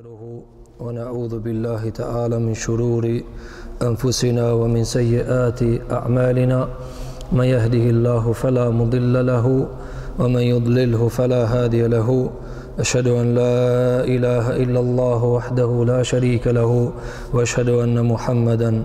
نستغفره ونعوذ بالله تعالى من شرور أنفسنا ومن سيئات أعمالنا من يهده الله فلا مضل له ومن يضلله فلا هادي له أشهد أن لا إله إلا الله وحده لا شريك له وأشهد أن محمدا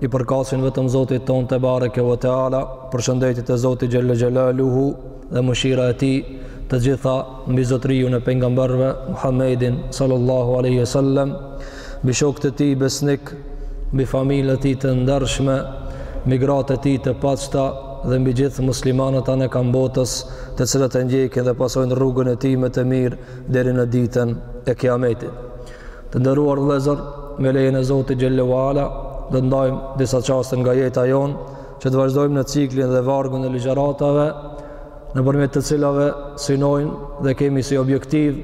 I përkasin vetëm Zotit tonë tebareke ve teala, përshëndetjet e Zotit xhel-le xhelaluhu dhe mëshira e tij të gjitha mbi zotëriun e pejgamberëve Muhammedin sallallahu aleyhi sallem, mbi shokët e tij besnik, mbi familjen e tij të ndershme, mbi gratë e tij të pastra dhe mbi gjithë muslimanët anekand botës të cilët e ndjekin dhe pasojnë rrugën e tij me të mirë deri në ditën e kiametit. Të nderuar vëllezër, me lejen e Zotit xhel-le ve ala, do të ndajmë disa çaste nga jeta jonë, që të vazhdojmë në ciklin dhe vargun e ligjëratave, nëpërmjet të cilave synojmë dhe kemi si objektiv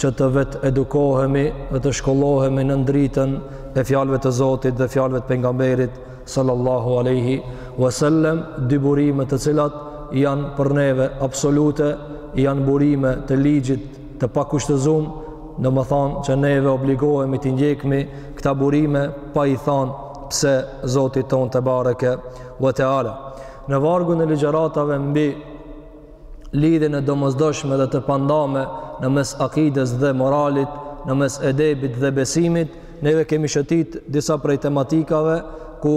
që të vetedukohemi dhe të shkollohemi nën dritën e fjalëve të Zotit dhe fjalëve të pejgamberit sallallahu alaihi wasallam, dy burime të cilat janë për neve absolute, janë burime të ligjit të pakushtëzum, domethanë që neve obligohemi t'i ndjekmi këta burime, pa i thonë pse Zotit tonë tebareke ve teala. Në vargun e ligjeratave mbi lidhjen e domosdoshme dhe të pandame në mes akides dhe moralit, në mes edebit dhe besimit, Neve kemi shëtit disa prej tematikave ku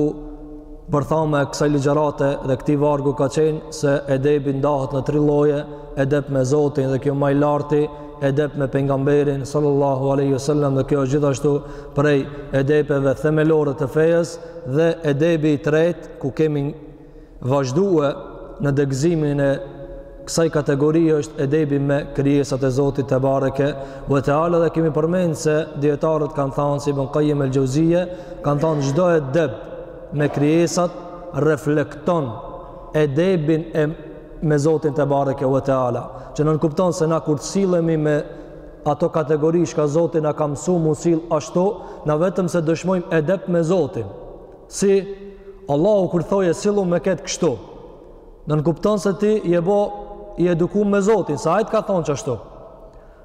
bërthama e kësaj ligjarate dhe këtij vargu ka qenë se edebi ndahet në tri lloje, edep me Zotin dhe kjo ma i larti, edep me pejgamberin sallallahu aleyhi sallam dhe kjo është gjithashtu prej edepeve themelore të fejës dhe edebi i tretë ku kemi Vazhdue në degëzimin e kësaj kategorie është edebi me krijesat e Zotit tebareke ve teala dhe kemi përmend se dijetarët kanë thanë si Ibn Qayyim el-Jauziye kanë thanë çdo edeb me krijesat reflekton edebin me Zotin tebareke ve teala që nënkupton se na kur të sillemi me ato kategori çka Zoti na ka msu m'u sill ashtu na vetëm se dëshmojmë edeb me Zotin Si Allahu kur thoje sillu me këtë kështu, nënkupton se ti je bo i edukum me Zotin, se ai të ka thonë qashtu.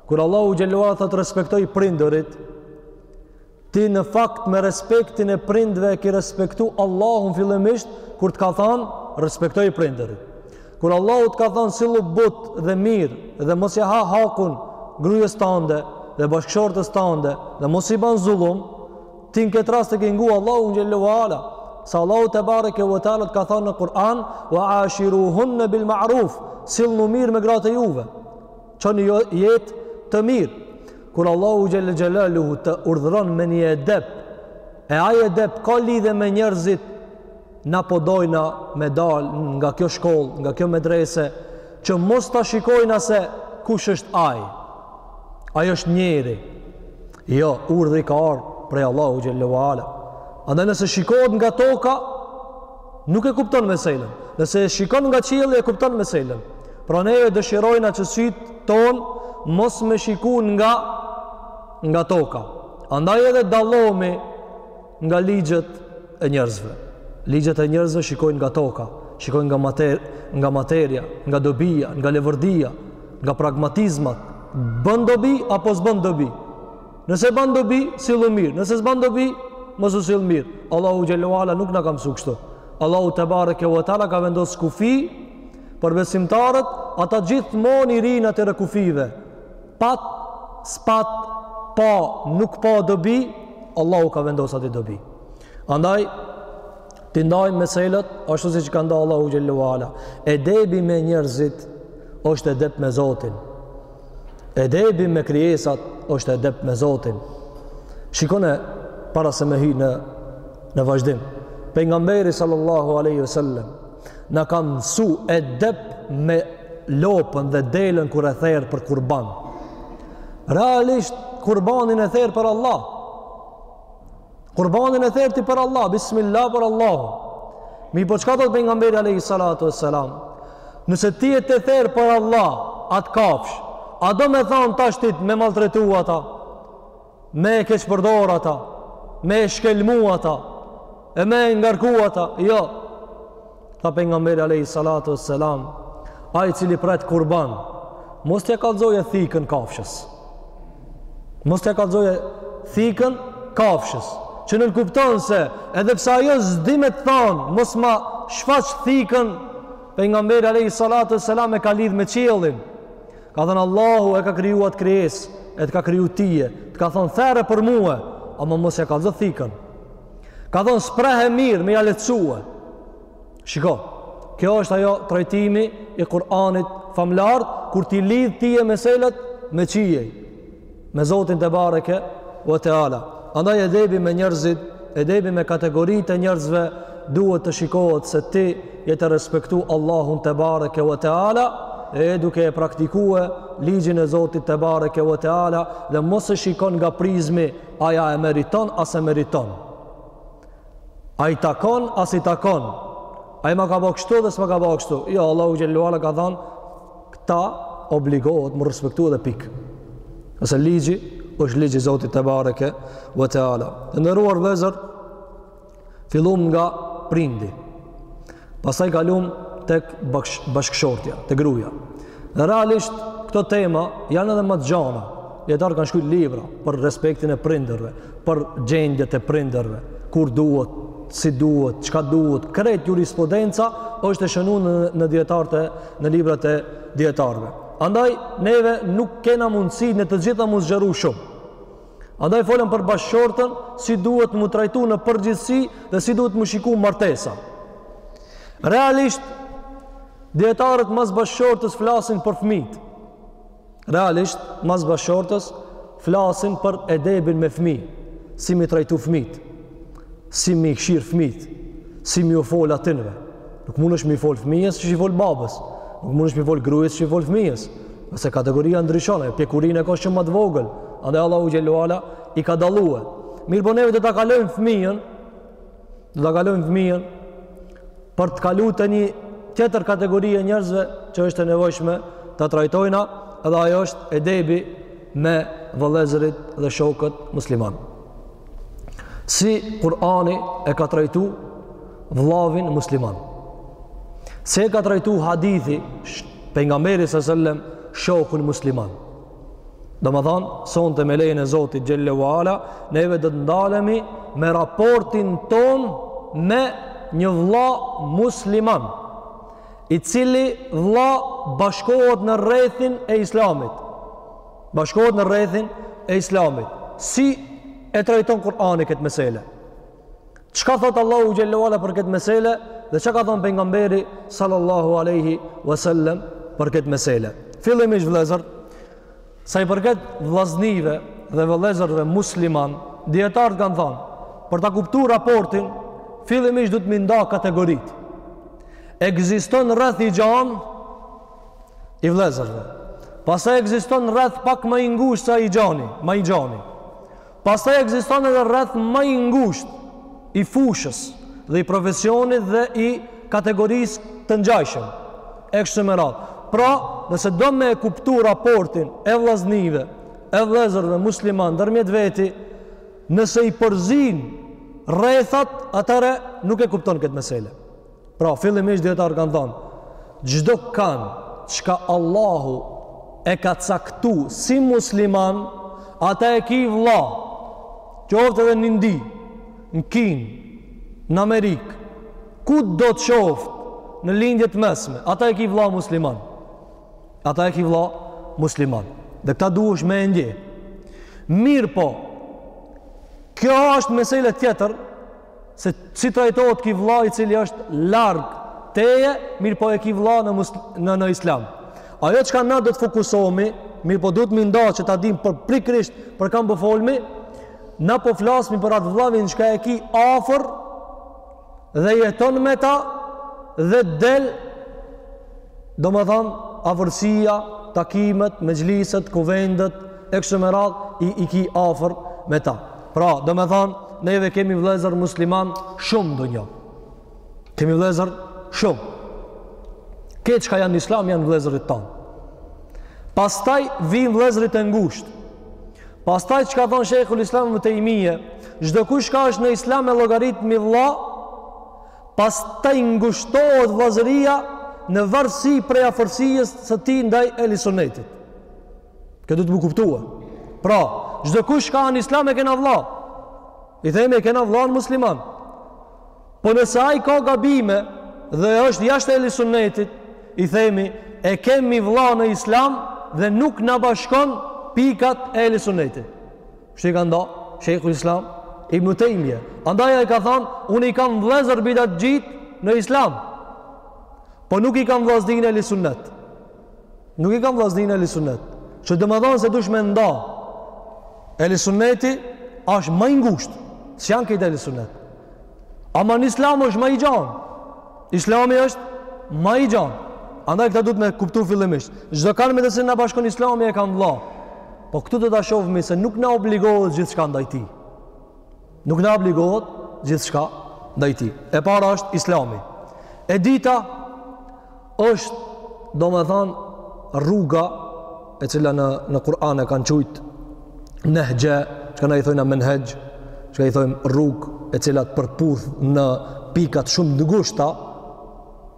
Kur Allahu xhel-le ve ala thotë respektoj prindërit, ti në fakt me respektin e prindve ki respektu Allahun fillimisht, kur të ka thonë, respektoj prindërit. Kur Allahu të ka thonë sillu butë dhe mirë dhe mos ia ha hakun grujës tande dhe bashkëshortës tande dhe mos i ban zullum, Ti në këtë rast e ke ngu Allahun xhel-le ve ala, se Allahu tebareke ve teala të ka thonë në Kur'an, ve ashiruhunne bil ma'ruf, sillnu mirë me gratë e juve, çoni jetë të mirë. Kur Allahu xhel-le xhelaluhu të urdhëron me një edep, e ai edep ka lidhe me njerëzit, na po dojna me dal nga kjo shkollë, nga kjo medrese, që mos ta shikojna se kush është ai. Ai është njeri, Jo, urdhri ka ardhur prej Allahu xhallahu ala. Andaj nëse shikohet nga toka, nuk e kupton meselën. Nëse e shikon nga qielli e kupton meselën. Pra ne e dëshirojna që syt ton mos me shikun nga nga toka. Andaj edhe dallohemi nga ligjet e njerëzve. Ligjet e njerëzve shikojnë nga toka, shikojnë nga mater, nga materia, nga dobia, nga levërdia, nga pragmatizmat. Bën dobi apo s'bën dobi? Nëse bën dobi, sillu mirë. Nëse s'bën dobi, mos u sill mirë. Allahu xhelalu ala nuk na ka mësuar kështu. Allahu te bareke ve teala ka vendosur kufi për besimtarët, ata gjithmonë i rrinë atyre kufive. Pat, s'pat, pa, nuk pa dobi, Allahu ka vendosur atë dobi. Andaj t'i ndajmë meselet ashtu siç ka nda Allahu xhallahu ala. Edebi me njerëzit është edep me Zotin. Edebi me krijesat është edep me Zotin. Shikone para se me hy në në vazhdim. Pejgamberi sallallahu alaihi wasallam Na ka mësu edep me lopën dhe delen kur e therr për kurban. Realisht, kurbanin e therr për Allah. Kurbanin e therr ti për Allah, bismillah për Allah. Mirëpo çka tha Pejgamberi alejhi salatu ve selam? Nëse ti je te e therr për Allah, atë kafshë, a do me thanë tash ti me maltretu ata? me e keqpërdor ata, me e shkelmu ata, e me e ngarku ata, jo. Tha Pejgamberi alejhi salatu ve selam, ai i cili pret kurban, mos t'ia kallëzoje thikën kafshës. Mos t'ia kallëzoje thikën kafshës. Që nënkupton se, edhe pse ajo s'di me të thanë, mos ma shfaq thikën, Pejgamberi alejhi salatu ve selam e ka lidh me qiellin. Ka thënë Allahu e ka kriju at krijesë, e të ka kriju tije, të ka thënë therre për mua, ama mos ja kallzo thikën. Ka thënë mprehe mirë me ja lehtësue. Shiko, kjo është ajo trajtimi i Kur'anit famëlartë kur t'i lidh tije meselet me qiell. me Zotin te bareke ve teala. Andaj edebi me njerëzit, edebi me kategoritë e njerëzve duhet të shikohet se ti je të respektu Allahun te bareke ve teala e duke e praktikue ligjin e Zotit te bareke ve teala dhe mos e shiko nga prizmi a ja e meriton a s'e meriton. A i takon a s'i takon. Ai ma ka ba kështu dhe s'ma ka ba kështu. Jo, Allahu xhallahu ala ka thënë Këta obligohet me respektu edhe pik. Se ligji është ligji i Zotit tebareke ve teala. Të nderuar vëllezër, fillum nga prindi. Pastaj kalum tek bashkëshortja, te gruaja. Dhe realisht këto tema janë edhe ma të gjana. Dijetarët kanë shkru libra për respektin e prindërve, për gjendjet e prindërve, kur duhet, si duhet, çka duhet, krejt jurisprudenca është e shënu në, në dijetarët e në librat e dijetarëve. Andaj neve nuk kena mundësi në të gjitha me u zgjeru shumë. Andaj folëm për bashkëshortën si duhet m'u trajtu në përgjithësi dhe si duhet m'u shiku martesa. Realisht, dijetarët mas bashkëshortës flasin për fmijt. Realisht, mas bashkëshortës, flasin për edebin me fmi, si me i trajtu fmijt, si me i kqyr fmijt, si me iu fol atynve. Nuk mundesh me i fol fmijës qysh i fol babës. Nuk mundesh me i fol grujës qysh i fol fmijës. Se kategoria ndryshon, e pjekurinë e ka shumë ma të vogël, andaj Allahu xhel-le ue ala i ka dallue. Mirëpo neve do ta kalojmë fmijën, Do ta kalojmë fëmijën për të kalu te një tjetër kategori e njerëzve që është e nevojshme ta trajtojna, edhe ajo është edebi me vëllezërit dhe shokët musliman. Si Kur'ani e ka trajtu vllavin musliman. Si e ka trajtu hadithi i pejgamberit sallallahu alajhi wasallam shokun musliman. Domethanë, sonte me lejën e Zotit xhel-le ue ala, neve do të ndalemi me raportin tonë me një vlla musliman, i cili vlla bashkohet në rrethin e islamit. Bashkohet në rrethin e islamit. Si e trajton Kur'ani këtë mesele? Çka thotë Allahu xhel-le ue ala për këtë mesele dhe çka ka thonë pejgamberi sallallahu alaihi wasallam për këtë mesele. Fillimisht vëllezër, sa i përket vllaznive dhe vëllezërve musliman, dijetarët kanë thanë, për ta kuptu raportin, fillimisht duhet me i nda kategoritë. Ekziston rreth i gjanë i vëllezërve. Pastaj ekziston rreth pak ma i ngushtë se i gjani, ma i gjani. Pastaj ekziston edhe rreth ma i ngushtë i fushës dhe i profesionit dhe i kategorisë të ngjajshëm e kështu me radhë. Pra, nëse do me e kuptu raportin e vllaznive e vëllezërve musliman ndërmjet veti, nëse i përzin rrethat atëherë nuk e kupton këtë mesele. Pra fillimisht dijetarët kanë thanë, çdokënd çka Allahu e ka caktu si musliman, ata e ki vlla, qoftë edhe në Indi, në Kinë, në Amerikë, kudo qoftë në Lindje të Mesme, ata e ki vlla musliman. Ata e ki vlla musliman. Dhe këta duhesh me e ndje. Mirëpo, kjo është mesele tjetër, se si trajtohet ki vlla i cili është larg teje, mirëpo e ki vlla në, në, në islam. Ajo çka na do të fokusohemi, mirëpo duhet me i nda që ta dimë për pikërisht për kan po folmi, po na po flasmi për atë vllavin çka e ki afër dhe jeton me ta dhe del Domethanë, afërsia, takimet, mexhliset, kuvendet, e kështu me radhë, i, i ki afër me ta. Pra, domethanë, neve kemi vllezër musliman shumë në dynja. Kemi vllezër shumë. Krejt çka janë islam, janë vllezërit tanë. Pastaj vijnë vllezërit e ngushtë. Pastaj çka thonë shejhul islam Ibn Tejmije, çdokush çka është në islam e llogaritmi vlla, Pastaj ngushtohet vëllazëria në varësi prej afërsies së tij ndaj Ehli Sunnetit. Kjo duhet me u kuptu. Pra, çdokush çka në Islam e kena vëlla. I themi e kena vllanë musliman. Po nëse ai ka gabime dhe është jashtë Ehli Sunnetit, i themi e kemi vëlla në Islam dhe nuk na bashkon pikat e Ehli Sunnetit. Kështu i ka nda Sheikhul Islam Ibn Taymiyah. Andaj ai ka thanë, unë i kam vëllezër bidatxhinjtë në Islam. Po nuk i kam vllazni Ehli Sunnet. Nuk i kam vllazni Ehli Sunnet. Që domethanë se duhesh me nda. Ehli Sunneti është ma i ngushtë, s'janë krejt Ehli Sunnet. Ama në Islam është ma i gjan. Islami është ma i gjan. Andaj këta duhet me kuptu fillimisht. Çdokënd meqenëse na bashkon Islami e kam vëlla. Po këtu do ta shofmi se nuk na obligohet gjithçka ndaj tij. Nuk na obligohet gjithçka ndaj tij. E para është Islami. E dyta është domethanë rruga e cila në Kur'an e kanë qujt nehxh, çka na i thojmë menhexh, çka i thojmë rrugë e cila të përputh në pikat shumë të ngushta,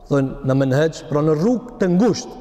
thojmë në menhexh, pra në rrugë të ngushtë.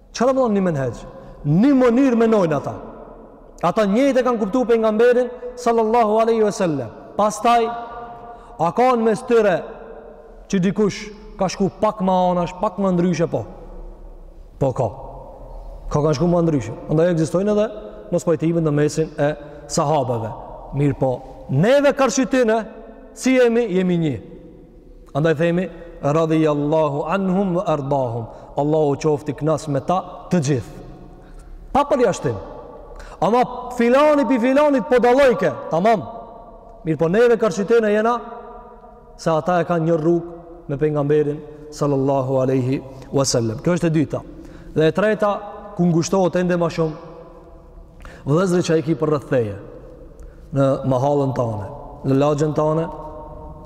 Çka domethanë një menhexh? Një mënyrë menojnë ata. Ata njëjtë e kanë kuptu pejgamberin sallallahu alaihi wasallam. Pastaj a ka në mes tyre që dikush ka shku pak ma anash, pak ma ndryshe po. Po ka. Ka kanë shku ma ndryshe. Andaj ekzistojnë edhe mospajtimet në mesin e sahabëve. Mirëpo, neve karshi tyne, si jemi, jemi një. Andaj themi radhiyallahu anhum wa ardahum. Allahu qoftë i kënaqur me ta të gjithë. Pa përjashtim. Ama filani pi filanit po dallojke, tamam. Mirëpo neve kërshitene jena se ata e kanë një rrugë me pengamberin sallallahu alaihi wasallam. Kjo është e dyta. Dhe e treta ku ngushtohet ende ma shumë Vëllezërit që i ki përreth teje në mahallën tane, në lagjen tane,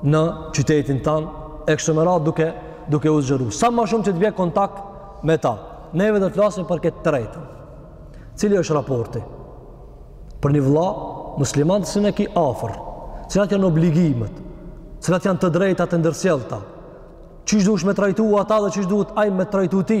në qytetin tan, e kështu me radhë duke duke u zgjëru. Sa ma shumë që të vjen kontakt me ta. Neve do të flasim për këtë të tretën. Cili është raporti? Për një vëlla musliman që si e ki afër, cilat janë obligimet, cilat janë të drejtat e ndërsjellta, qysh duhesh me trajtu ata dhe qysh duhet ai me trajtu ty.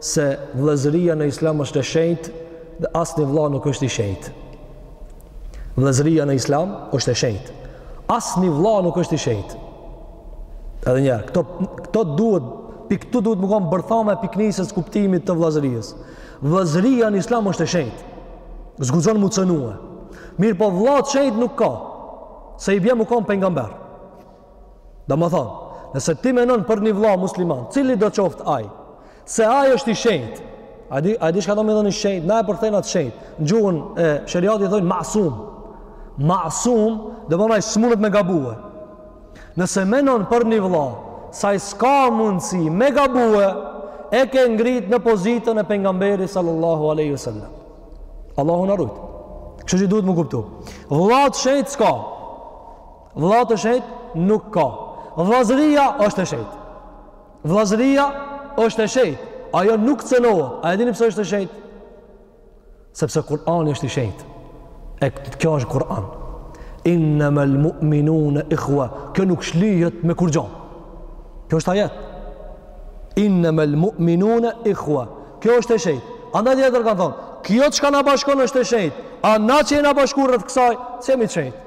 se vëllezëria në Islam është e shenjtë dhe asnjë vëlla nuk është i shenjtë. Vëllezëria në Islam është e shenjtë. Asnjë vëlla nuk është i shenjtë. Edhe një herë, këto këto duhet pikë këtu duhet mu kon bërthama e pikënisjes kuptimit të vëllazërisë. Vëllazëria në Islam është e shenjtë. S'guxon mu cenue. Mirëpo vëlla të shenjtë nuk ka. Se i bje mu kon pengamber. Domethënë, nëse ti menon për një vlla musliman, cilido qoftë ai, se ai është i shenjt, a di, a di çka domethënë i shenjt, na e përkthejmë atë shenjt, në gjuhën e sheriatit i thojnë masum, masum domethënë s'mundet me gabue. Nëse menon për një vlla, se ai s'ka mundësi me gabue, e ke ngrit në pozitën e pengamberit sallallahu aleyhi sallam. Allahu na rujtë. Kështu që duhet me kuptu. Vlla të shenjt s'ka, Vëlla të shenjtë nuk ka. Vëllazëria është e shenjtë. Vëllazëria është e shenjtë. Ajo nuk cenohet. A e dini pse është e shenjtë? Sepse Kur'ani është i shenjtë. E kjo është Kur'an. Inna mal mu'minun ikhwa. Kjo nuk shlihet me kurgjo. Kjo është ajet. Inna mal mu'minun ikhwa. Kjo është e shenjtë. Andaj dijetarët kanë thonë, kjo çka na bashkon është e shenjtë. A na që jena bashku rreth kësaj, s'jemi të shenjtë?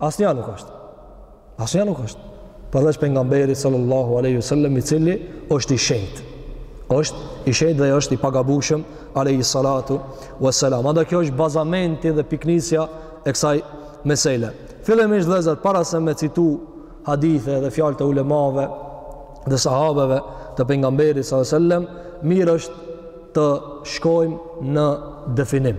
Asnja nuk është. Asnja nuk është. Përveç pengamberit sallallahu alaihi wasallam i cili është i shenjtë. Është i shenjtë dhe është i pagabushëm alaihi salatu wasalam. Andaj kjo është bazamenti dhe pikënisja e kësaj mesele. Fillimisht vëllezër para se me citu hadithe dhe fjalë të ulemave dhe sahabeve të pengamberit sallallahu alaihi wasallam, mirë është të shkojmë në definim.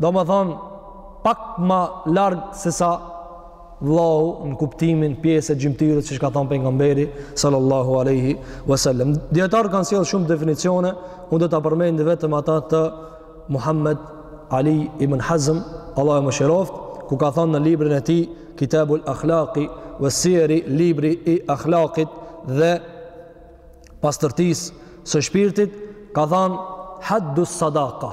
Domethënë, pak më larg se sa vllau, në kuptimin pjesë e gjymtyrës siç ka thënë pejgamberi sallallahu alaihi wasallam. Dijetarët kanë sjellë shumë definicione, unë do ta përmend vetëm ata të Muhammed Ali ibn Hazm, Allahu e mëshiroftë, ku ka thënë në librin e tij Kitabul Akhlaqi was Siyar, libri i ahlakit dhe pastërtisë së shpirtit, ka thënë Haddus Sadaqa.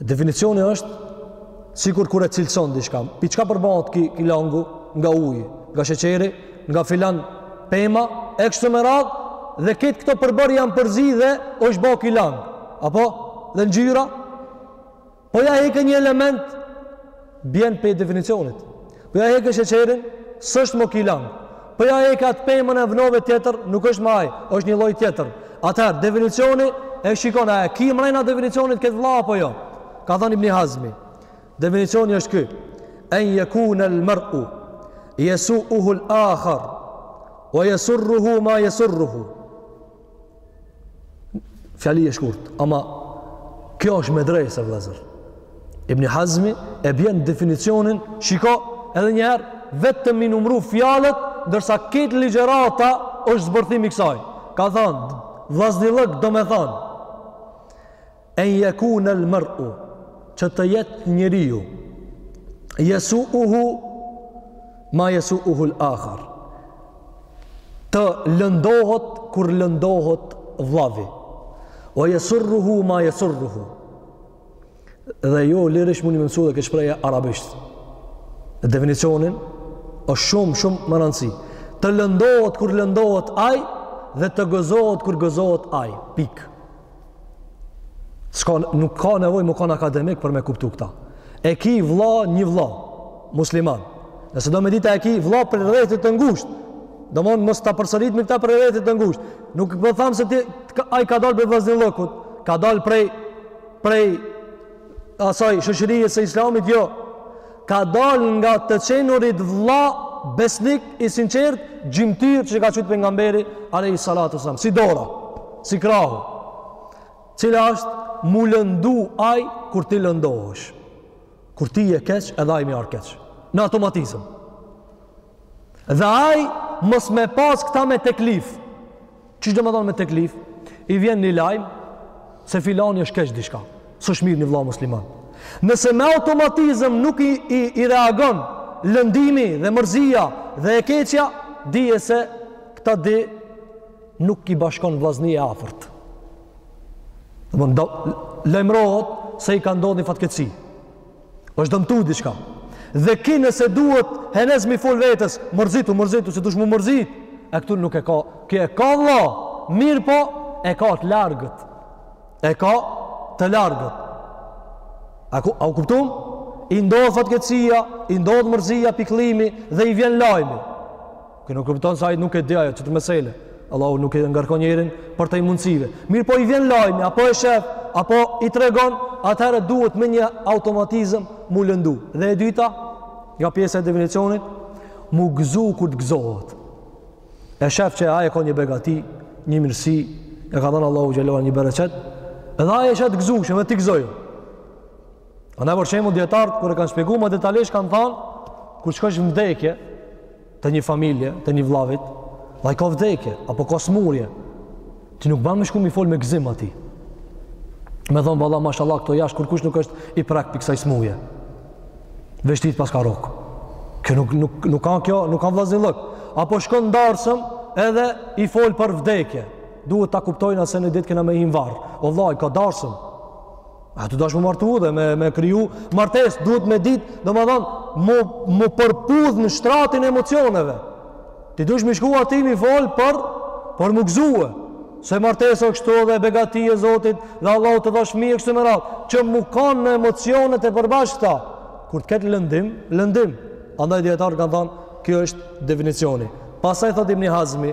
Definicioni është sikur kur e cilëson diçka. Pi çka përbohet ki, ki langu nga uji, nga sheqeri, nga filan pema, e kështu me radhë, dhe këtë këto përbërës janë përzi dhe është bo ki lang. Apo? Dhe ngjyra? Po ja heke një element, bjen prej definicionit. Po ja heke sheqerin, s'është më ki lang. Po ja heke atë pemën e vnove tjetër, nuk është më ai, është një lloj tjetër. Atëherë definicioni e shikon a e ki mrena definicionit këtë vëlla apo jo. Ka thënë Ibn Hazmi, definicioni është ky. En yakun al-mar'u yasu'uhu al-akhar wa yasurruhu ma yasurruhu. Fjali e shkurtë, ama kjo është me drejtësi vllezër. Ibni Hazmi e bjen definicionin, shiko edhe njëherë, vetëm i numru fjalët, ndërsa krejt ligjërata është zbërthim i kësaj. Ka thanë, vllaznillëk domethanë, En yakunal mar'u që të jetë njeriu yasu'uhu ma yasu'uhu al-akhar të lëndohet kur lëndohet vllavi wa yasurruhu ma yasurruhu dhe ju lirisht mundeni me mësu edhe këtë shprehje arabisht e definicionin është shumë shumë me rëndësi të lëndohet kur lëndohet ai dhe të gëzohet kur gëzohet ai pikë S'ka, nuk ka nevojë me kanë akademik për me kuptu këta. E ki vlla një vlla, musliman. Nëse do me dit a e ki vlla prej rrethit të ngushtë, domosdo mos ta përsëritmi këta prej rrethit të ngushtë. Nuk po tham se ti, ai ka dalë prej vllaznillëkut, ka dalë prej, prej asaj shoqërie së Islamit jo ka dalë nga të qenurit vlla besnik i sinqertë gjymtyrë që ka qujt pejgamberi alejhi salatu wasselam si dora si krahu cila është m'u lëndu ai kur ti lëndohesh kur ti je keq edhe ai me i ardh keq në automatizëm dhe ai mos me pas këta me teklif Qysh domethonë me teklif, i vjen një lajm se filani është keq diçka. S'është mirë një vëlla musliman. Nëse me automatizëm nuk i i, i reagon lëndimi dhe mërzia dhe e keqja, dije se këta dy nuk i bashkon vllazni e afërt. Domethonë lajmërohet se i ka ndodhur një fatkeqësi. është dëmtu diçka. Dhe ky nëse duhet henez m'i fol vetes, mërzitu, mërzitu, se dush m'u mërzit. E këtu nuk e ka, ky e ka vlla, mirëpo, e ka të largët. E ka të largët. A, ku, a u kuptum? I ndodh fatkeqsia, i ndodh mërzia, pikllimi, dhe i vjen lajmi. Kjo nuk kupton se ai nuk e di ajo qet mesele. Allahu nuk e ngarkon njerin përtej mundësive. Mirëpo i vjen lajmi, apo e shef, apo i tregon, atëherë duhet me një automatizëm m'u lëndu. Dhe e dyta, nga pjesa e definicionit, m'u gëzu kur të gëzohet. E shef që ai ka një begati, një mirësi, i ka dhanë Allahu xheleshanuhu një bereqet, edhe ai është gëzu, edhe ti gëzoju. Andaj për shembull dijetarët, kur e kanë shpjegu më detalisht, kanë thanë, kur shkosh në vdekje, te një familje, te një vllavi, dhe ka vdekje apo ka smurje, ti nuk ban me shku m'i fol me gëzim atij. Me thon valla mashallah këtu jashtë kurkush nuk është i prek pi kësaj smurje. Veç ty t'paska rrok. Kjo nuk nuk nuk ka kjo, nuk ka vllaznillok. Apo shkon n'darsëm edhe i fol për vdekje. Duhet ta kuptojna se ni ditë kena me hi n'varr. O vlla, ai ka darsëm. E du dashtë m'u martu dhe me, me kriju martesë, duhet me dit, domethonë, m'u, m'u përputh në shtratin e emocioneve. Ti dush me shku atij m'i fol për, për m'u gëzue. Se martesa kështu dhe begati e Zotit dhe Allahu të dhashtë mirë e kështu me radhë, që m'u kanë në emocionet e përbashkëta. Kur të ketë lëndim, lëndim. Andaj dijetarët kanë thanë, kjo është definicioni. Pastaj thotë Ibni Hazmi,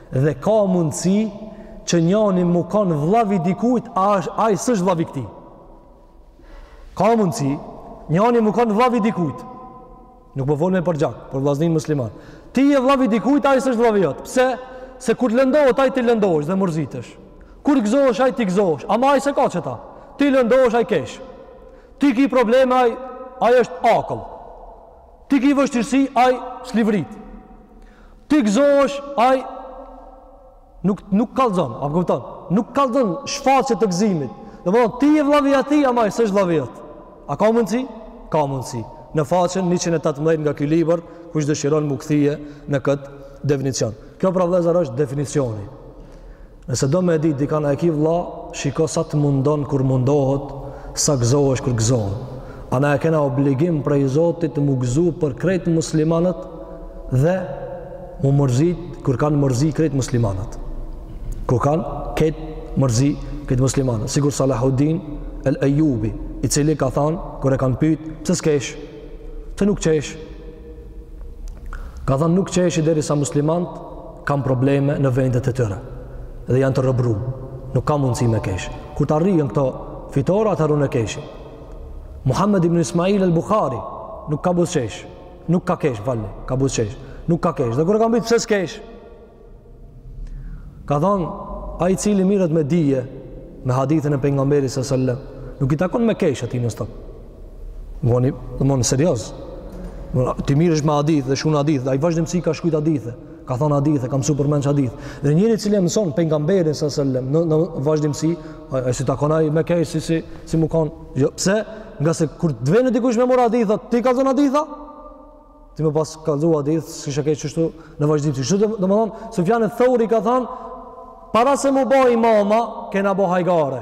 Dhe ka mundësi që njani m'u kanë vllavi dikujt, a ai s'është vllavi këtij. Ka mundësi njani m'u kanë vllavi dikujt. Nuk po folme për gjak, për vllaznin musliman. Ti je vllavi dikujt, ai s'është vllavi jot. Pse? Se kur lëndohet ai ti lëndohesh dhe mërzitesh. Kur gëzohesh ai ti gëzohesh, ama ai s'e ka qeta. Ti lëndohesh ai kesh. Ti ki probleme ai, ai është akull. Ti ki vështirësi, ai s'livrit. Ti gëzohesh, ai nuk nuk kallzon, a kupton? Nuk kallzon shfaqje të gëzimit. Domethonë ti je vëllavi i atij, ama ai s'është vëllavi jot. A ka mundsi? Ka mundsi. Në faqen 118 nga ky libër, kush dëshiron m'u kthy në këtë definicion. Kjo pra vëllazër është definicioni. Nëse do me ditë dikana e ki vlla, shiko sa të mundon kur mundohet, sa gëzohesh kur gëzohet. A na e kena obligim prej Zotit të m'u gëzu për krejt muslimanët dhe m'u mërzit kur kanë mërzi krejt muslimanët. Kur kanë krejt mërzi krejt muslimanët. Sikur Salahuddin El Ejubi, i cili ka thanë, kur e kanë pytë, pse s'kesh? Pse nuk qesh? Ka thanë, nuk qeshi derisa muslimanët kanë probleme në vendet e tyre dhe janë të robëru. Nuk ka mundësi me kesh. Kur t'arrihen këto fitore, atëherë unë kesh. Muhammed ibn Ismail el Bukhari nuk ka buzëqesh. Nuk ka kesh, falni, ka buzëqesh. Nuk ka kesh. Dhe kur e kanë pytë, pse s'kesh? Ka thonë, ai i cili mirret me dije, me hadithin e pejgamberit salallahu alejhi ve selem, nuk i takon me kesh atij, ai s'do me kon serioz. Ti mirresh me hadith dhe shkrun hadith, dhe ai vazhdimisht ka shkrujt hadithë. ka thon hadithe kam msu përmend hadith dhe njeri i cili e mëson pejgamberin sallallahu alajhi wasallam në, në vazhdimsi ai s'i takon ai me kesh si si si me kon jo pse ngase kur të vjen dikush me marrë hadithe ti kallzon hadithe ti me pas kallzu hadithe s'ishe kesh kështu në vazhdimsi kështu domethanë Sufjan eth-Theuri ka thon para se m'u bo imama kena bo hajgare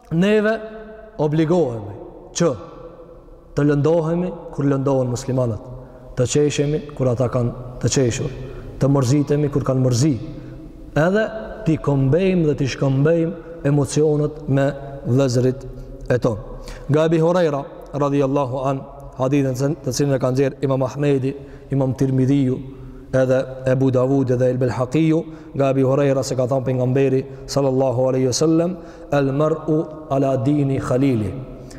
Neve obligohemi që të lëndohemi kur lëndohen muslimanët, të qeshemi kur ata kanë të qeshur, të mërzitemi kur kanë mërzi, edhe t'i këmbejmë dhe t'i shkëmbejmë emocionët me vllezërit tonë. Nga Ebi Hurejra, radhiallahu anhu, hadithin të cilin e ka nxjerrë imam Ahmedi, imam Tirmidhiju, edhe Ebu Davudi edhe El Bejhekiu, nga Ebi Hurejra se ka thanë pejgamberi, sallallahu aleyhi sallam, El mër'u ala dini khalili,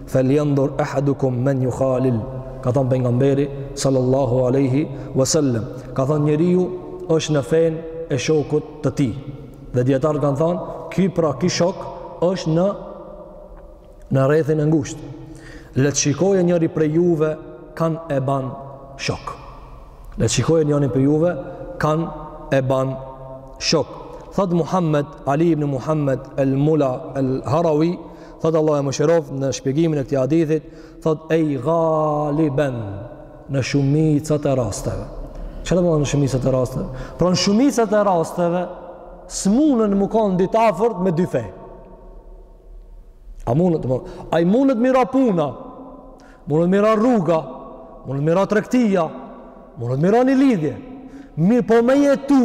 fel jëndur ehadukum men ju khalil, ka thonë pejgamberi, sallallahu aleyhi vësallem, ka thonë njeriu është në fenë e shokut të tij, dhe dijetarët kanë thonë, ky pra ky shok është në, në rrethin e ngushtë, le të shikojë njëri prej juve, kanë e ban shok. Le të shikojë njëri prej juve kan e ban shok. Thot Muhammed Ali ibn Muhammed el Mula el Harawi, thot Allahu e mëshiroftë në shpjegimin e këtij hadithit, thot ej galiben në shumicat e rasteve. Çfarë do të thotë në shumicat e rasteve? Pra në shumicat e rasteve s'munen me kanë dy t'afërt me dy fe. A mundet, ai mundet m'i ra puna, Mundet m'i ra rruga, mundet m'i ra tregtia, mundet m'i ra një lidhje. Mirëpo me jetu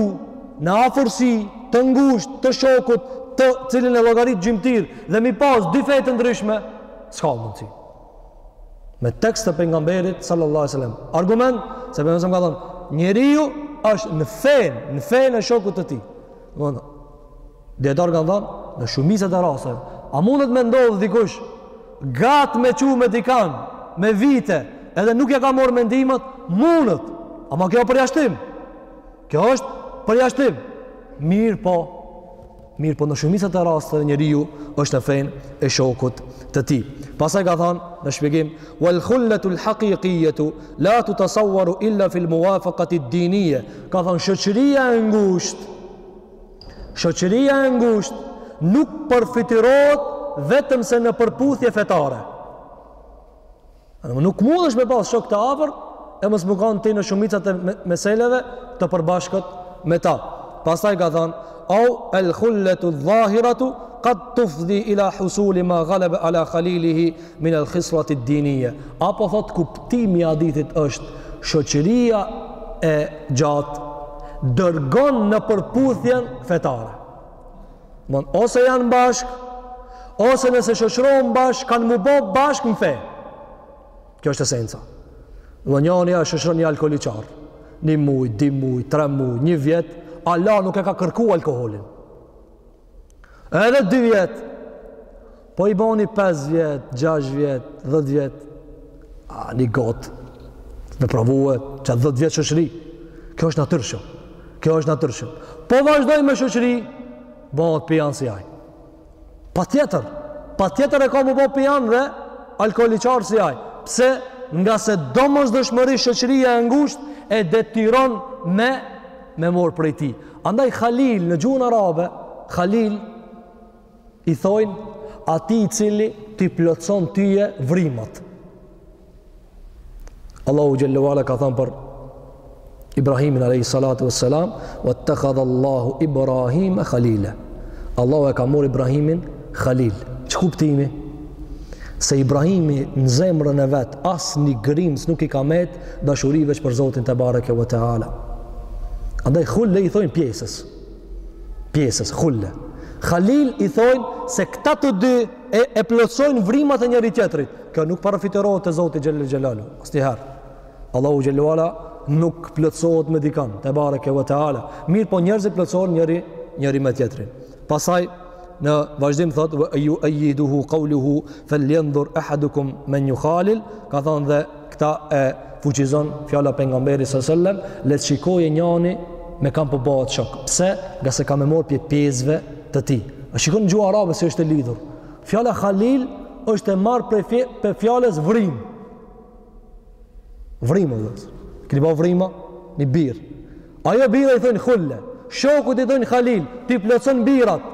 në afërsi të ngushtë të shokut të cilin e llogarit shumë t'mirë dhe m'i pas dy fe të ndryshme, s'ka mundësi. Me tekst të pejgamberit, sallallahu sallam. Argument, se pejgamberi ka thonë, njeriu është në fenë, në fenë e shokut të tij. Në Dijetarët kanë thënë, në shumicën e rasteve, a mundet me ndodhë dikush gatë me çu me dikan, me vite, edhe nuk ja ka morë mendimet, mundet, ama kjo përjashtim, kjo është përjashtim, mirë po, mirë po në shumicën e rasteve njeriu është në fenë e shokut të tij. Pastaj ka thënë, në shpjegim, wal khullatu al haqiqiyatu la tutasawwaru illa fil muwafaqati ad-diniyya. Ka thënë shoqëria e ngushtë Shoqëria e ngushtë nuk përfytyrohet vetëm se në përputhje fetare. Nuk mundesh me pasë shok të afërt, e mos me kanë ti në shumicat e meseleve të përbashkët me ta. Pastaj ka thënë, au el khulletu dhahiratu, kad tufdi ila husuli ma galebe ala khalilihi, min el khislati ddinije apo thot kuptimi i hadithit është shoqëria e gjatë dërgon në përputhjen fetare Mon, ose janë bashk ose nëse shoqërohen bashk kanë m'u bo bashk në fe kjo është esenca njoni e shoqëron një alkooliqar një muj, dy muj, tre muj, një vjet Allah nuk e ka kërku alkoholin Edhe dy vjet. Po i boni 5 vjet, 6 vjet, 10 vjet. A një got. Me provu qe 10 vjet shoqëri. Kjo është natyrshëm. Kjo është natyrshëm. Po vazhdoi me shoqëri, bëhet pijan si ai. Patjetër, patjetër e ka m'u bo pijan dhe alkoholiqar si ai. Pse? Ngase domosdoshmëri shoqëria e ngusht e detyron me me mor prej tij. Andaj Khalil në gjuhën arabe, Khalil i thojnë atij i cili ti plotson tyje vrimat. Allahu xhelle ve ala ka thënë për Ibrahimin alayhi salatu wassalam, "Wattakhadha Allahu Ibrahima khalila." Allahu e ka marrë Ibrahimin Khalil. Ç'kuptimi? Se Ibrahimi në zemrën e vet asnjë grimc nuk i ka met dashuri veç për Zotin te bareke ve teala. Andaj khulle i thojnë pjesës. Pjesës khulle. Khalil i thojnë se këta të dy e, e plotësojnë vrimat e njëri tjetrit. Kjo nuk parafytyrohet te Zoti xhelle xhelaluhu. Asnjëherë. Allahu xhelle ve ala nuk plotësohet me dikon te bareke ve teala. Mir po njerëzit plotësohen njëri njëri me tjetrin. Pastaj në vazhdim thot yu'ayyiduhu qawluhu falyanzur ahadukum man yukhalil ka thënë dhe Këtë e fuqizon fjala pejgamberit sallallahu sellem, le të shikoje njani me kan po bahet shok. Pse? Nga se ka me marrë prej pjesëve të tij. A shikon në gjuhë arabe si është e lidhur. Fjala Khalil është e marrë prej, fje, prej fjalës vrimë. Vrimë, dhe të. Keni pa vrima? Një birë. Asaj bire i thonë khulle. Shokut i thonë Khalil. T'i plotson birat.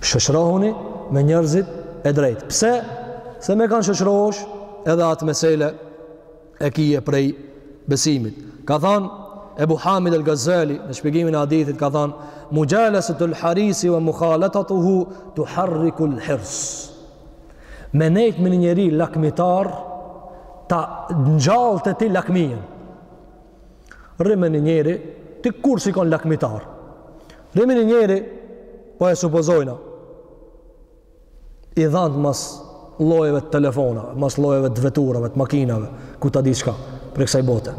Shoqërohuni me njerëzit e drejtë. Pse? Se me kan shoqërohesh edhe atë mesele e kije prej besimit. Ka thanë Ebu Hamid el Gazali në shpjegimin e hadithit ka thanë mujalasatul harisi wa mukhalatatuhu tuharrikul hirs. Me nejt me një njeri lakmitar ta ngjall te ti lakminë. Rri me ni njeri, ti kurr s'i kon lakmitar? Rri me ni njeri, po e supozojna, i dhantë mas llojeve të telefonave, mas llojeve të veturave, të makinave, ku ta di çka, prej kësaj bote.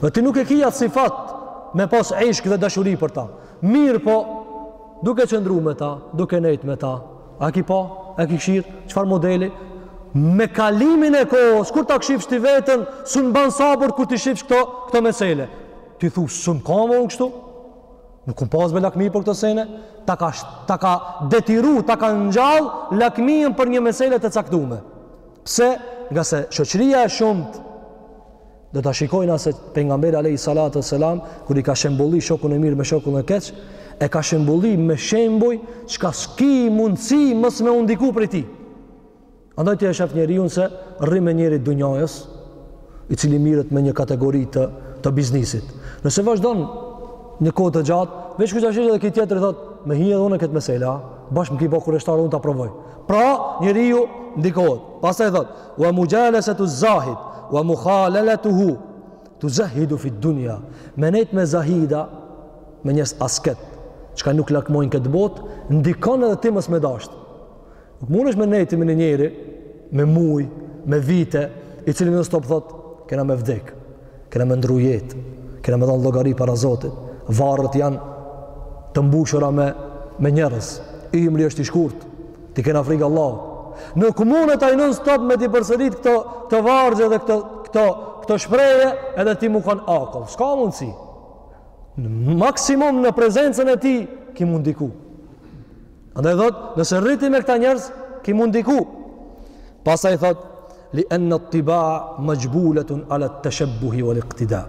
Dhe ti nuk e ki atë sifat me pas eshk dhe dashuri për ta. Mirëpo, duke qëndru me ta, duke nejt me ta, A ki pa, a ki kshyr, çfarë modeli? Me kalimin e kohës, kur ta kshyrsh ti veten, sun ban sabër, kur t'i shifsh këto, këto mesele. Ti thu, s'um kanë unë kështu? Nuk kum pas ma lakmi për këto sene? Ta ka, ta ka detyru, ta ka ngjall lakminë për një mesele të caktume. Pse? Ngase, shoqëria e shumtë, Do ta shikojna se pejgamberi alayhi salatu wasalam kur i ka shembëlly shokun e mirë me shokun e keq, e ka shembëlly me shembuj çka s'ki mundësi mos me u ndiku prej tij. Andaj ti e shef njeriun se rri me njeri dunjajës, i cili merret me një kategori të të biznesit. Nëse vazhdon një kohë të gjatë, veç kur sheh edhe ky tjetri thot, me hi edhe unë në këtë mesele, bash më ki bo kureshtar unë ta provoj. Pra, njeriu ndikohet. Pastaj thot, Wa mujalasatu zahid wa mukhalalatuhu tuzahidu fi dunya. Me nejt me zahida, me njerëz asket, çka nuk lakmojnë këtë botë, ndikon edhe ti mos me e dashtë. Nuk mundesh me nejt ti me një njeri, me muj, me vite, i cili non stop thot, kena me vdek. Kena me ndru jetë, kena me dhanë llogari para Zotit. Varret janë të mbushura me, me njerëz. Ymri është i shkurt, t'i kena frikë Allahut. Nuk munet ai non stop me t'i përsërit këto, këto vargje dhe këto, këto, këto shprehje edhe ti m'u kanë akull. S'ka mundësi. Në maksimum në prezencën e tij, ki m'u ndiku. Andaj thot, nëse rrin ti me këta njerëz, ki m'u ndiku. Pastaj thot, li enne et-tiba mexhbuletun alet-teshebbuhi uel-iktida.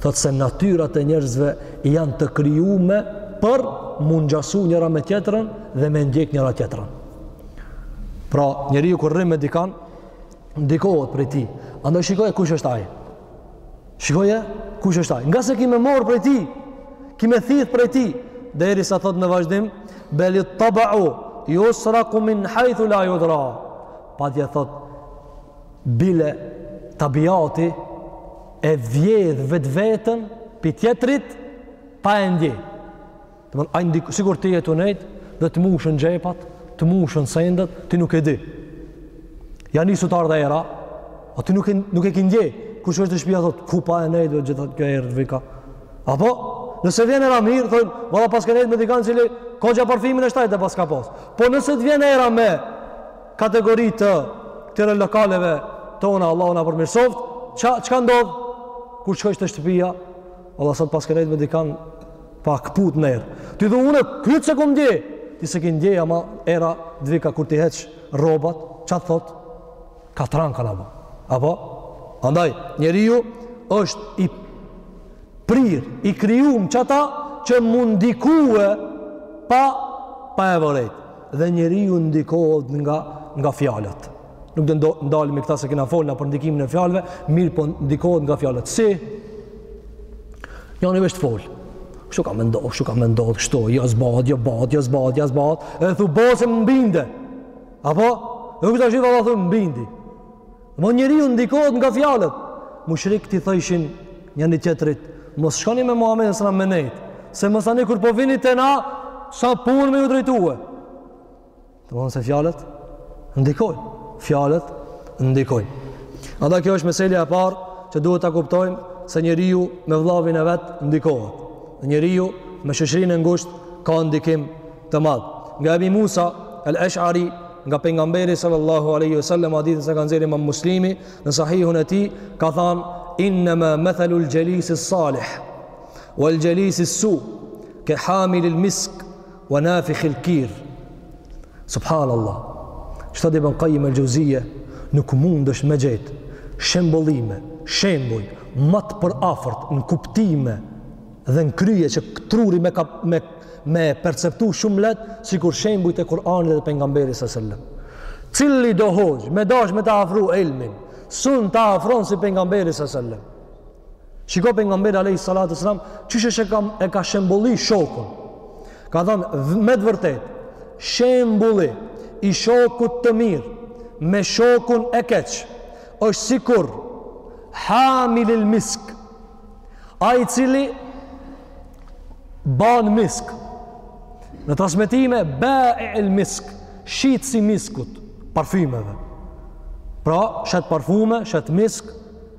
Thot se natyrat e njerëzve janë të krijume për me ngjasu njëra me tjetrën dhe me ndjek njëra-tjetrën. Pra, njeriu kur rrin me dikan, ndikohet prej tij. Andaj shikoje kush është ai. Shikoje, kush është ai? Ngase ki me marrë prej tij, ki me thithë prej tij, derisa thotë në vazhdim, belit-tab'u jusraku min hajthu la judra. Pastaj thotë, bile tabiati e vjedh vetveten prej tjetrit pa e ndie. Domethënë ai ndikon sikur ti je tu nejt dhe t'i mush xhepat, t'i mush sendet, ti nuk e di. Ja nis tu t'ardh era, a ti nuk e nuk e ke ndje. Kur shkojsh te shpia thot ku paske nejt, gjithë kjo erë t'vika. Apo nëse vjen era mirë, thot, "Valla paske nejt me dikan që koxha parfimin e shtrejtë paska pas." Po nëse të vjen era me kategori të këtyre lokaleve tona, Allahu na përmirësoft, ça çka ndodh? Kur shkojsh te shtëpia, Valla sot paske nejtë me dikan po këput n'erë. Ti thu une, këtë s'e kom ndje. Ti s'e ki ndje, ama era t'vika kur t'i heq rrobat, ça të thot? Katran kanë bo. Apo? Andaj, njeriu është i prir, i krijum qata që m'u ndikue pa, pa e vërejt. Dhe njeriu ndikohet nga, nga fjalët. Nuk do të ndalemi këtu se kena fol na për ndikimin e fjalëve, mirëpo ndikohet nga fjalët. Si? Ja n'vesh të fol. Kështu, a mendon, kështu, a mendon, kështu, jo s'bahet, jo bahet, jo s'bahet, jo s'bahet, edhe thu po se më mbinde. Apo? Dhe kështu ashtë, valla thu m'bindi. Domethënë njeriu ndikohet nga fjalët. Mushrikët i thojshin njëni-tjetrit, mos shkoni me Muhammedin a.s. me nejtë, se masanej kur po vini te na, s'ka punë me ju drejtue. Domethënë se fjalët ndikojnë. Fjalët ndikojnë. Andaj kjo është meselja e parë që duhet ta kuptojmë se njeriu me vllavin e vet ndikohet. Njeriu me shoqërinë e ngushtë ka ndikim të madh. Nga Ebi Musa el-Esh'ari, nga pejgamberi sallallahu aleyhi sallam, hadithin e ka nxerrë imam Muslimi, në sahihun e tij, ka thanë, innema methelul-xhelisis-salih, uel-xhelisis-su, ke hamilil-misk, Wa nafikhil kir. Subhanallah. Ça thot Ibn Kajjim el-Xheuzije? Nuk mundesh me gjet shembullime, shembuj ma të përafërt në kuptime dhe në krye që truri me, me, me perceptu shumë lehtë sikur shembujt e Kur'anit dhe pejgamberit sa selam. Cilido hoxhë, me dash me ta afru ilmin, s'un ta afron si pejgamberi sa selam. Shiko pejgamberi alayhi salatu wasalam qysh e ka e ka shembulli shokun. Ka thënë me të vërtetë shembulli i shokut të mirë me shokun e keq është sikur hamilil misk ai i cili ban misk në transmetime bai il misk shitësi i miskut parfumeve pra shet parfume shet misk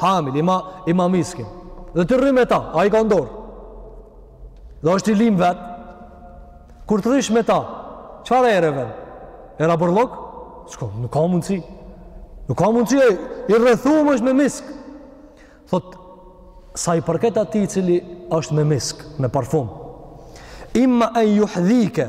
Hamil, ima, ima miskin. Dhe ti rri me ta, ai ka n'dorë. Dhe është i lym vetë. Kur të rrish me ta, çfarë ere vjen? Era bërllok? Shko, nuk ka mundësi. Nuk ka mundësi ai i rrethum është me misk. Thot, sa i përket atij i cili është me misk, me parfum. Ima en juhdhike,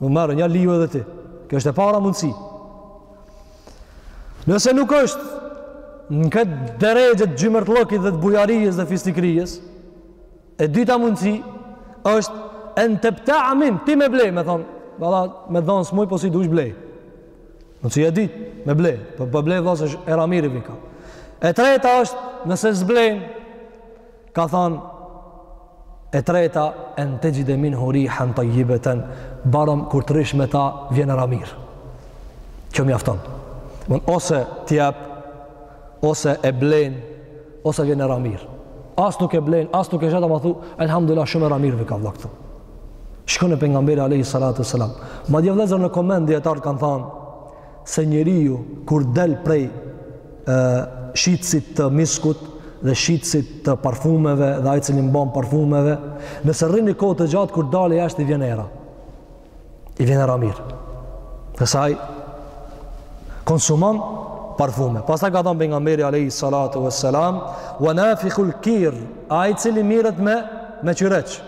Merre një, lyju edhe ti. Kjo është e para mundësi. Nëse nuk është në këtë derexhe të xhymertllëkut dhe të bujarisë dhe fisnikërisë, e dyta mundësi është en tebtaa minhu, ti me blej, me thonë, valla, me dhonë s'muj, po nëse dush blej. Mundësia e dytë, me blej, po, po blej vlla se era e mirë i vika. E treta është, nëse s'blen, Ka thënë, E treta, En texhide minhu rihan tajjibeten, Barem kur të rrish me ta, vjen era mirë. Kjo mjafton. Domthonë ose të jep, ose e blen, ose vjen era mirë. As nuk e blen, as nuk e shet, ama thu, Elhamdulillah, shumë era mirë vika vëlla këtu. Shiko pejgamberi alayhi salatu wasalam. Madje vëllezër në koment dijetarët kanë thënë, se njeriu kur del prej e, shitësit të miskut dhe shitësit të parfumeve dhe ai cili mban parfumeve, nëse rrin një kohë të gjatë kur del jashtë i vjen era. I vjen era mirë. Se ai konsumon parfume. Pastaj ka thënë pejgamberi alayhi salatu vesselam, "Wa nafikhul kir", ai cili merret me me qyrek.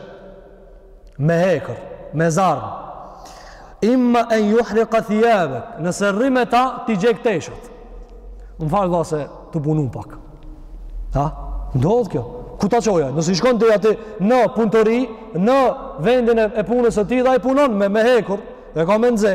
me hekër, me zjarm. Imma en juhrika thijabek, nëse rri me ta, t'i djeg teshat. Më fal dha se tu punu pak. Ha? Ndodh kjo. Ku ta çoja? Nëse i shkon ti atij në punëtori, në vendin e punës së tij, dhe ai punon me, me hekër, dhe ka menxhe.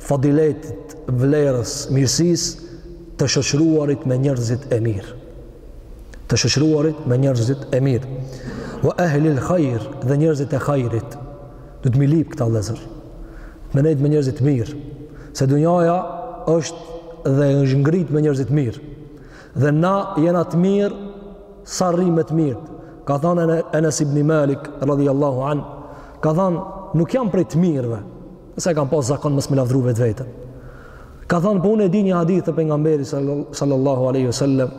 fadiletit, vlerës, mirësisë, të shoqëruarit me njerëzit e mirë. Të shoqëruarit me njerëzit e mirë. Wa ahli al-khair dhe njerëzit e khairit. Duhet me i lyp këta vëllezër. Me nejt me njerëzit të mirë, se dunjaja është dhe është ngrit me njerëzit të mirë. Dhe na jena të mirë sa rrimë me të mirët. Ka thënë Enes ibn Malik radhiyallahu an, ka thënë nuk jam prej të mirëve, Se e kanë pas zakon mos me lavdru vetveten. Ka thënë po unë e di një hadith të pejgamberit sallallahu alaihi wasallam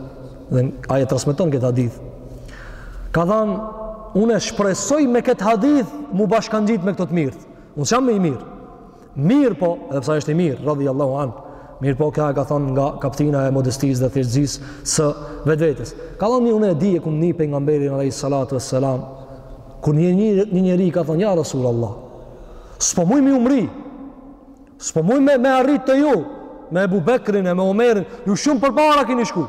dhe ai e transmeton këtë hadith. Ka thënë unë shpresoj me këtë hadith mu bashkangjit me këta të mirët. Unë jam më i mirë. Mirë po, edhe pse është i mirë, radhiyallahu an. Mirëpo ka ka thënë nga kaptina e modestisë dhe thjeshtësisë së vetvetes. Ka thënë unë e di e kum ni pejgamberin alaihi salatu wassalam. Kur një njeri, një njeri ka thënë ja rasulullah, S'po muj me ju mrri, s'po muj me, me arrit te ju, me Ebu Bekrin e me Omerin, ju shumë përpara kini shku.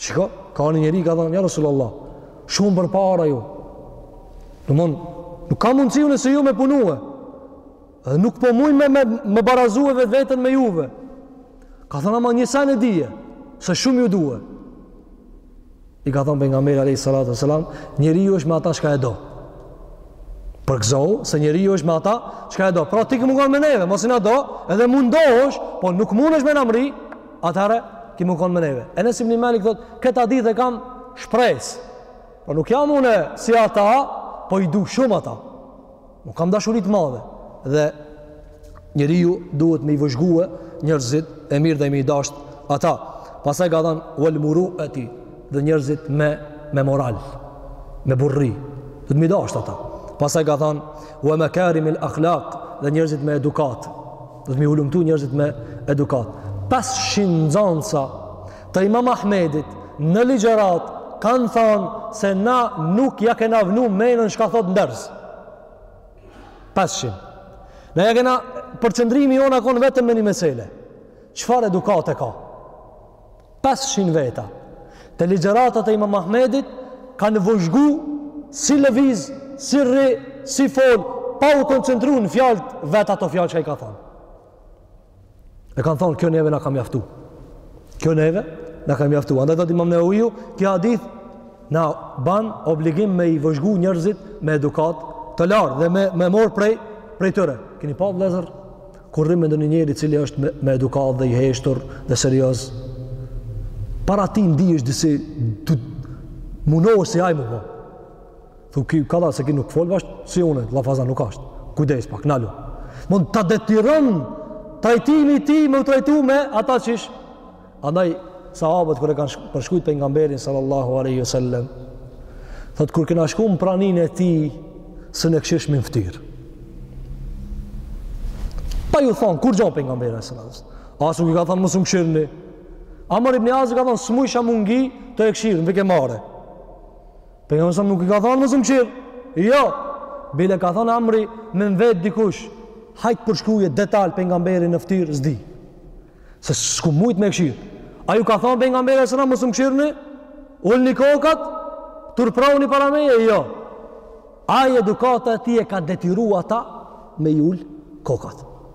Shiko, ka një njeri ka thënë, ja Rasulullah, shumë përpara ju. Domethënë, nuk kam mundësi unë si ju me punue, dhe nuk po muj me, me, me barazue vetveten me juve. Ka thënë ama një sen e di, se shumë ju due. I ka thënë pejgamberi a.s. Njeriu është me ata çka e do. Përgëzohu, se njeriu është me ata çka e do. Pra ti ki me konë me neve, masi na do, edhe mundohesh, po nuk mundesh me na mrri, atëherë ki me konë me neve. Enes ibni Malik thotë, këtë hadith e kam shpresë. Po nuk jam une si ata, po i du shumë ata. U kam dashuri të madhe dhe njeriu duhet me i vëzhgue njerëzit e mirë dhe me i dasht ata. Pastaj ka thënë wal muru'ati dhe njerëzit me me moral, me burrri. Duhet me i dashtë ata. Pastaj ka thënë wa makarim al akhlaq dhe njerëzit me edukat. Duhet me i hulumtu njerëzit me edukat. 500 nxënësa Të Imam Ahmedit në ligjëratë kanë thënë se na nuk ja kena vnu menën çka thot n'ders. 500. Na ja kena përqendrimi jonë ka kon vetëm me një mesele. Çfarë edukate ka? 500 veta. Te ligjëratat e Imam Ahmedit kanë vëzhgu si lëviz, si rri, si fol, pa u koncentru në fjalët e veta, ato fjalë që i ka thonë. E kanë thonë, kjo neve na ka mjaftu. Kjo neve na ka mjaftu. Andaj thotë imam Neveviu, ky hadith na ban obligim me i vëzhgu njerëzit me edukat të lartë dhe me, me marrë prej, prej tyre. Kini pa vllezër, kur rrimë me ndonjë njeri i cili është me, me edukat dhe i heshtur dhe serioz, para tij ndihesh disi të munohesh si ai me u bo. Thu ki kada se ky nuk fol bash si une, llafazan nuk ashtë. Kujdes pak, nalu. Mund të detyron trajtimi i tij me u trajtu me ata qish. Andaj, sahabët kur e kanë përshkru pejgamberin sallallahu aleyhi sallem, thotë kur kena shku në praninë e tij, s'e kqyrshim në fytyrë. Pa ju thonë, kurgjo pejgamberi sallallahu aleyhi sallem. As nuk i ka thonë, mos më kqyrni. Amr ibn Asi ka thonë, s'mujsha mu ngi tu e kqyr, më vike marre. Pejgamberi sa nuk i ka thonë mos um kshir. Jo. Bile ka thonë Amri me m'vet dikush. Hajt përshkruje detal pejgamberin në ftyr s'di. Se s'kum mujt me e kshir. A ju ka thonë pejgamberi sa mos um kshirni? Ulni kokat, turproni para meje, jo. Ai edukata e tij e ka detyru ata me i ul kokat.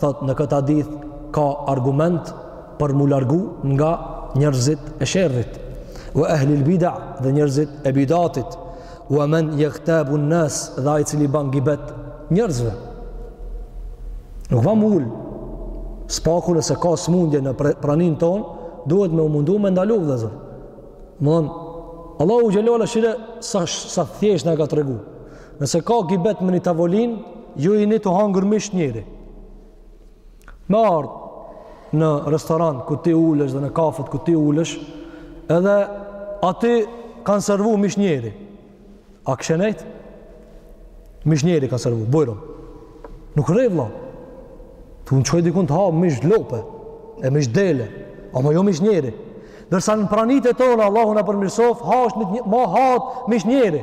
Thotë në këtë hadith ka argument për mu largu nga njerëzit e sherrit. Wa ahli al-bid'a dhe njerëzit e bidatit. Wa man yaghtabu an-nas dhe ai cili ban gibet njerëzve. Nuk ban m'u ul, s'paku nëse ka smundje në praninë tonë, duhet me u mundu me ndalu vëllazër. Domthon Allahu xhele ve ala kshire sa sa thjesht na ka tregu. Nëse ka gibet me një tavolinë, ju jeni tu hangër mish njeri. Me ardhë në restoran ku ti ulesh dhe në kafet ku ti ulesh, edhe aty kanë servu mish njeri. A kishe nejt? Mish njeri kanë servu, bujrum. Nuk rri vlla. Du t'shkoj dikun të ha mish lope, e mish dele, ama jo mish njeri. Ndërsa në pranit e tona, Allahu na përmirësoftë, ha është një, ma hahet mish njeri.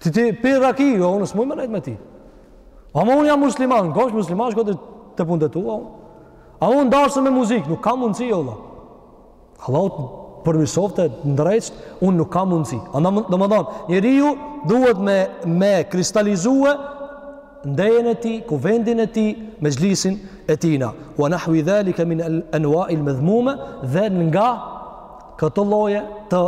Ti ti pi raki, jo, unë s'muj me nejtë me ti. Ama unë jam musliman, n'kofsh musliman, shko te, te punët tua. A unë dasëm me muzikë, nuk kam mundësi, jo, vallah. Allahu të përmirësoftë, ndreqtë, unë nuk kam mundësi. Domethonë, njeriu duhet me, me kristalizue ndejën e tij, kuvendin e tij, mexhlisin e tina. Wa nahwi dhalike min enua il medhmume, dhe nga Këto lloje të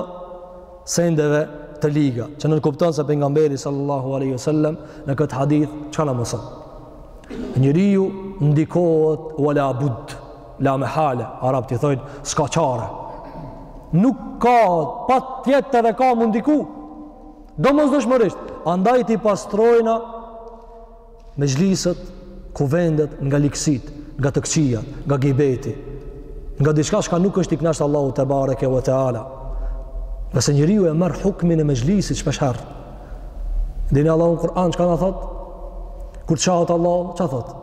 sendeve të liga, që nënkupton se pejgamberi sallallahu alaihi wasallam në këtë hadith çka na mëson? Njeriu ndikohet wala bud, la mehale, arabët i thojnë s'ka çare. Nuk ka patjetër e ka m'u ndiku. Domosdoshmërisht, andaj t'i pastrojna Mexhliset, kuvendet nga ligësitë, nga të këqijat, nga gibeti, nga diçka çka nuk është i knaqt Allahu tebareke ve teala. Ngase njeriu e merr hukmin e mexhlisit shpeshherë, dini Allahu në Kur'an çka na thotë? Kur të shahet Allahu, çka thotë?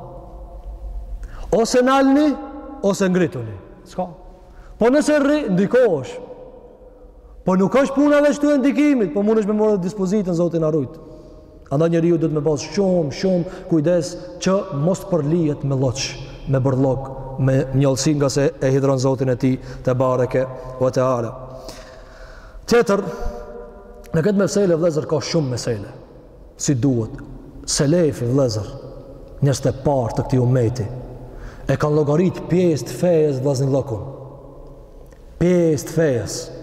Ose nalni, ose ngrituni. Çka? Po nëse rri, ndikohesh. Po nuk është puna veç ktu e ndikimit, po mundesh me marrë dispozitën Zoti na rujt. Andaj njeriu duhet me pas shumë, shumë kujdes që mos përlyhet me lloç, me bërllog, me njollësi ngase e hidhron Zotin e tij tebareke ve teala. Tjetër, në këtë mesele vëllezër ka shumë mesele. Si duhet selefi vëllezër, njerëzit e parë të këtij ummeti, e kanë llogarit pjesë të fejes vllaznillëkun. Pjesë të fesë.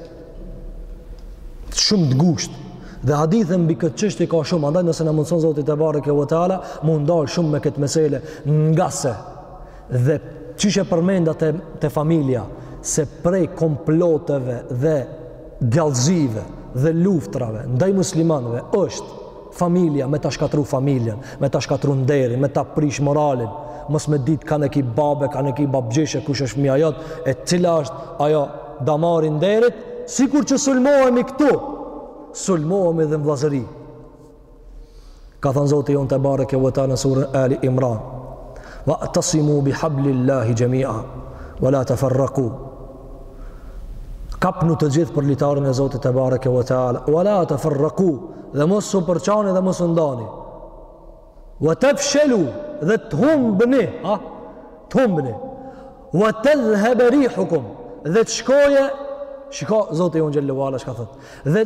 Shumë të ngusht. Dhe hadithe mbi këtë çështje ka shumë, andaj nëse na mundson Zoti tebareke ve teala, m'u ndal shumë me këtë meselë, ngase dhe çish e përmenda te te familja se prej komploteve dhe djallëzive dhe luftrave ndaj muslimanëve është Familja me ta shkatru familjen, me ta shkatru nderin, me ta prish moralin, mos me ditë kan e ki babë, kan e ki babgjysh e, kush është mixha jot, e cila është ajo damari i nderit, sikur që sulmohemi këtu, sulmohemi dhe në vlazëri. Ka thënë Zoti ynë tebareke ve teala në surën Ali Imran, va'tesimu bi hablillahi xhemia, ve la teferreku, kapnu të gjithë për litarin e Zotit tebareke ve teala, ue la teferreku, dhe mos u përçani dhe mos u ndani, ue tefshelu dhe të humbëni, ha? të humbëni, ue tedhhebe rihukum, dhe të shkoje, shiko Zoti ynë xhel-le ue ala çka thot, dhe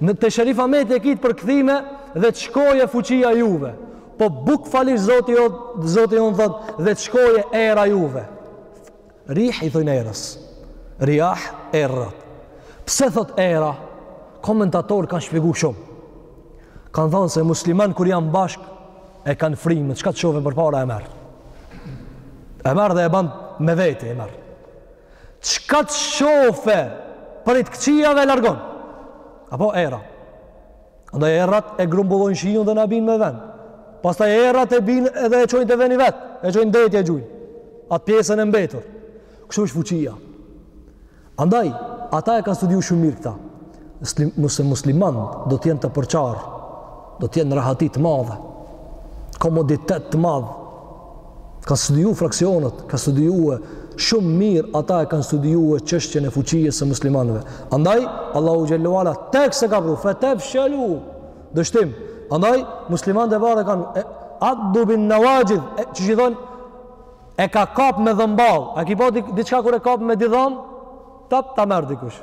në të shumtën e kanë qit për këthime, dhe të shkoje fuqia e juve, po bukvalisht Zoti ynë thot, dhe të shkoje era e juve, Rih i thojnë erës. Riah erërat. Pse thot era? Komentatorë kanë shpjegu shumë. Kanë thonë se muslimant kur janë bashk e kanë si frymë, çka të shohë përpara e merr. E merr dhe e ban me vete e merr. Çka të shohë prej të këqijave e largon. Apo era. Andaj erërat e grumbullojnë shiun dhe na bin në vend. Pastaj erërat e bin edhe e çojnë te veni i vet, e çojnë n'det e gjujnë atë pjesën e mbetur. Kështu është fuqia. Andaj ata e kanë studiu shumë mirë këta. Muslim, nëse muslimant do të jenë të përçar, do të jenë rahati t'madhe, komoditet të madh, Kanë studiu fraksionet, ka studiue shumë mirë, ata e kanë studiue çështjen e fuqisë së muslimanëve. Andaj, Allahu xhel-le ue ala, teksa ka pru, fetefshelu, dështim. Andaj, muslimanët e parë e kanë, e, addu bin-neuaxhidh, e, qysh i thonë, e ka kapë me dhëmballë, a ki po diçka kur e kapë me dy dhamb, tap, ta merr dikush.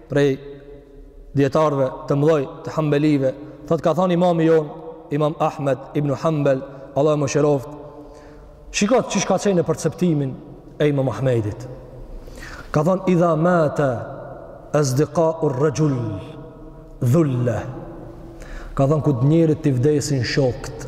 prej dijetarve të mdhej të hanbelive, thot ka thonë imam i jon, imam Ahmed, ibnu Hanbel, Allahu e mëshiroft, shiko çish ka qenë në perceptimin e imam Ahmedit. Ka thonë, idha mata asdikau rexhul, dhulle, ka thonë, kur t'njerit t'i vdesin shokët,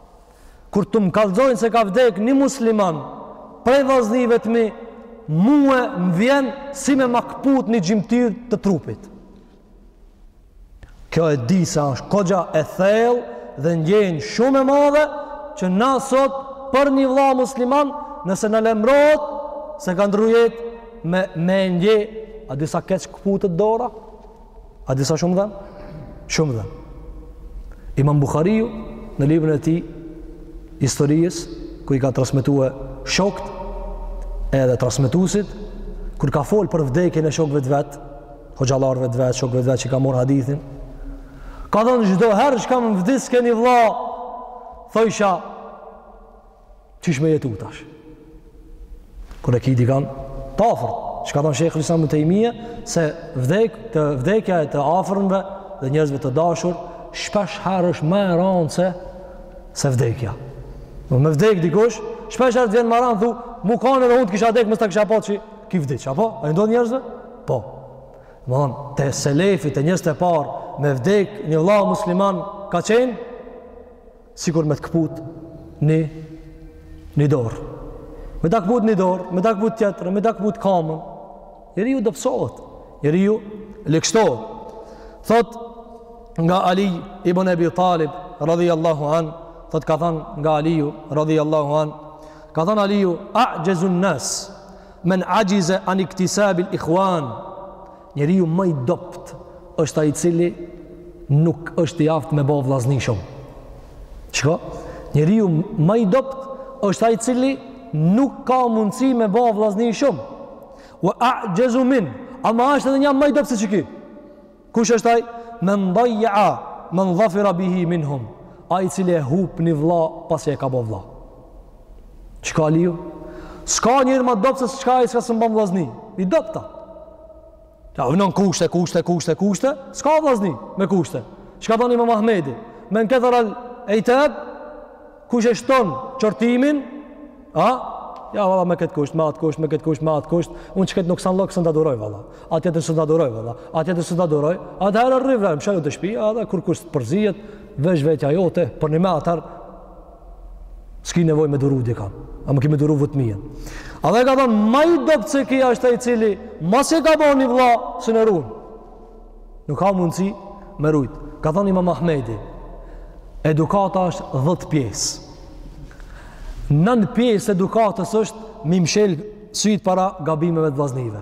Kur të më kalzojnë se ka vdek një musliman prej vllaznive t'mi, mue më vjen si me më këput një gjymtyrë të trupit. Kjo e di se është koxha e thell dhe ndjenë shumë e madhe që na sot për një vlla musliman nëse na lajmrohet se ka ndrru jetë me, me ndje a di sa keq këputet dora A di sa shumë dhem? Shumë dhem. Imam Bukhariu në librin e tij historisë ku i ka transmetue shokt edhe transmetusit kur ka fol për vdekjen e shokëve të vet, hoxhallarëve të vet, shokëve të vet që ka marr hadithin. Ka thonë çdo herë që ka m'vdiske ni vlla, thojsha Qysh me jetu tash? Kur e ki dikan të afërt, çka thonë Shejhul Islam Ibn Tejmije, se vdek, te vdekja e të afërmve dhe njerëzve të dashur, shpesh herë është ma e ranë se, se vdekja. Me vdek dikush, shpesh herë të vjen ma ran, thu, mu kanë edhe unë të kisha dek, me s'ta kisha pa qiky vdek, apo? A i ndodh njerëzve? Po. Domethonë, te selefi, te njerëzit e parë, me vdek një vlla musliman, ka qenë? Sikur me të këput një, një dorë. Me të këput një dorë, me të këput tjetrën, me të këput kamën. Njeriu dobsohet, njeriu ligshtohet. Thot nga Ali ibn Ebi Talib, radhi Allahu an, thot ka than nga Aliu, radhi Allahu an, ka than Aliu, a'xhezun-nasi men axheze an iktisabil ikhuan, Njeriu ma i dobtë është ai i cili nuk është i aftë me bo vllazni shumë. Shiko, njeriu ma i dobtë është ai i cili nuk ka mundësi me bo vllazni shumë. Wa a'jazu min, ama është edhe një ma i dobtë se qiky. Kush është ai? Men dayya, men dhafira bihi minhum. Ai i cili e hup ni vlla pasi e ka bo vlla. Çka Aliu? S'ka njeri ma dobtë se qaj që s'ka, s'mban vllazni. I dobtë a. Ja, vënon kushte, kushte, kushte, kushte. S'ka vllazni me kushte. Çka thonë imam Ahmedi? Men ekthera el-itabe, kush e shton qërtimin, a? Ja, valla, me këtë kusht, me atë kusht, me këtë kusht, me atë kusht. Unë qikëtë nuk sanë lokë, s'mun ta duroj, valla. Atë tjetër s'mun ta duroj, valla. Atë tjetër s'mun ta duroj. Atëherë rri vetëm, shërë te shpi, edhe kërkush s'të përzihet, veç vetja jote, për një me atër, S'ki nevojë me duru dikan. Ama ki me duru vetminë. Edhe ka thonë, ma i dobtë se ky është ai i cili, masi e ka bo një vlla, s'mun e run. Nuk ka mundësi me rujt. Ka thonë imam Ahmedi, edukata është dhetë pjesë. Nan pjesë edukatës është me i mshel sytë para gabimeve të vllaznive.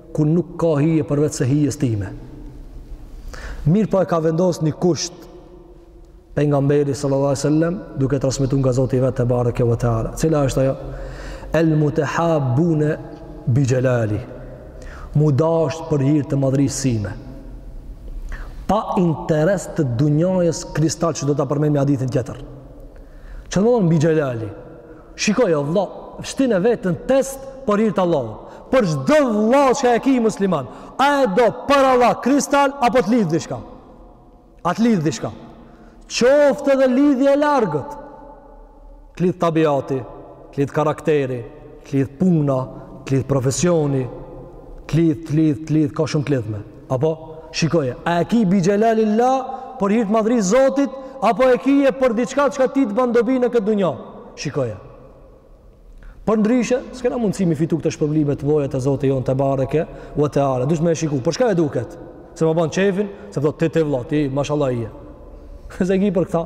ku nuk ka hije përveç se hijes time. Mirëpo e ka vendos një kusht pejgamberi sallallahu alejhi selam duke transmetu nga Zoti vetë tebareke ve teala. Cila është ajo? El mutehabune bi xhelali. Mu dasht për hir të madhrisë sime. Pa interes të dunjajës kristal që do ta përmendmi hadithin tjetër. Që domethonë bi xhelali? Shikoj o vëlla, shtin e veten test për hir të Allahut. Për çdo vëlla që e ki musliman, a e do për Allah kristal apo të lidh diçka? A të lidh diçka? Qoftë edhe lidhje e largët. Të lidh tabiati, të lidh karakteri, të lidh puna, të lidh profesioni, të lidh, të lidh, të lidh, ka shumë të lidhme. Apo, shikoje, a e ki bi xhelalilah për hir të madhri Zotit, apo e ki e për diçka çka ty të ban dobi në këtë dunja? Shikoje. Përndryshe, s'kena mundësi mi fitu këto shpërblime të vllajt te Zoti jonë tebareke ve teala, dush me e shiku, për çka e du këtë? Se ma ban qejfin, se po t'thot ti vlla, ti, mashallah je. Se e ki për këta,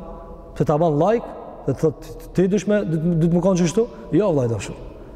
se ta ban like, dhe të thotë, ti dush me, duhet me kon qështu? Jo, vlla i dashur.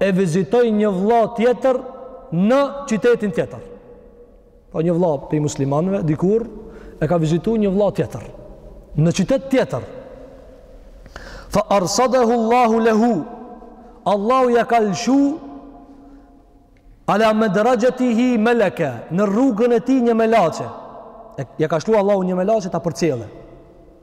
e vizitoi një vëlla tjetër në qytetin tjetër. Po një vëlla pej muslimanëve dikur e ka vizitu një vëlla tjetër në qytet tjetër. Fa arsadahu Allahu lehu. Allahu ja ka lëshu ala medrexhetihi meleke në rrugën e tij një melaqe. Ja ka lshu Allahu një melaqe ta përcjellë.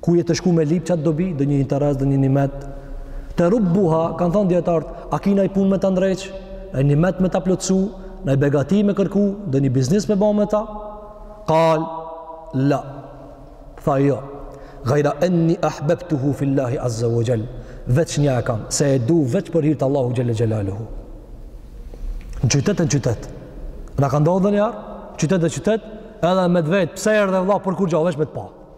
Ku je tu shku me lyp qatë dobi, do një interes, do një nimet. Terubbuha, kanë thonë dijetarët, a ki naj punë me ta ndreq, naj nimet me ta plotësu, naj begati me kërku, do një biznis me bo me ta. Kal, la, tha jo, gajra enni ahbebtuhu fillahi azze ve xhel, veç një e kam, se e du veç për hir të Allahut xhelle xhelaluhu. Në qytet e në qytet, a ka ndodhë najherë, qytet dhe qytet, edhe me t'vet, pse erdhe vlla për kurgjo, veç me të pa.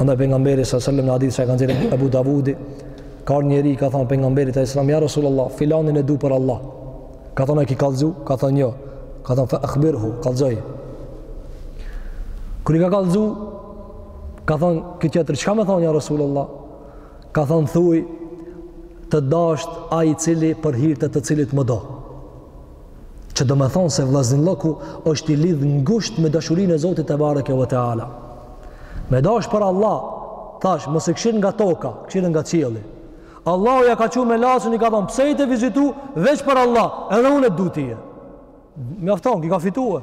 Andaj pejgamberi sa selam në hadith që e ka nxjerr Ebu Davudi, ka ardh një njeri ka thënë pejgamberit sa selam ja Rasulullah, filanin e du për Allah. Ka thënë a i ki kallzu, ka thënë jo. Ka thënë fe ahbirhu, kallzoji. Kur i ka kallzu, ka thënë ky tjetër, çka me thon ja Rasulullah? Ka thënë thuj të dashtë ai i cili për hir të të cilit më do. Që domethonë se vllaznillëku është i lidh ngusht me dashurinë e Zotit tebareke ve teala. Me dash për Allah, thash, mos e kshir nga toka, kshire nga qielli. Allahu ja ka çu melaqen, i ka thonë, pse je tu e vizitu, veç për Allah, edhe unë e du tije. Mjafton, ky ka fitu e.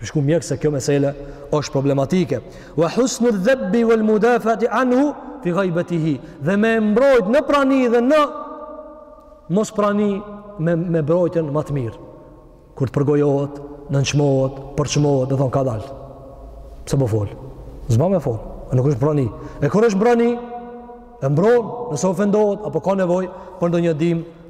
Me shku mjek se kjo mesele është problematike. Wa husnu dhabbi wal mudafati anhu fi ghaibatihi. Dhe me mbrojt në prani dhe në mos prani me me mbrojtjen më të mirë. Kur të përgojohet, nënçmohet, përçmohet, i thon kadal. Pse po fol? S'ba me fol. Ai nuk është prani. E kur është prani? E mbron nëse ofendohet apo ka nevojë për ndonjë ndihmë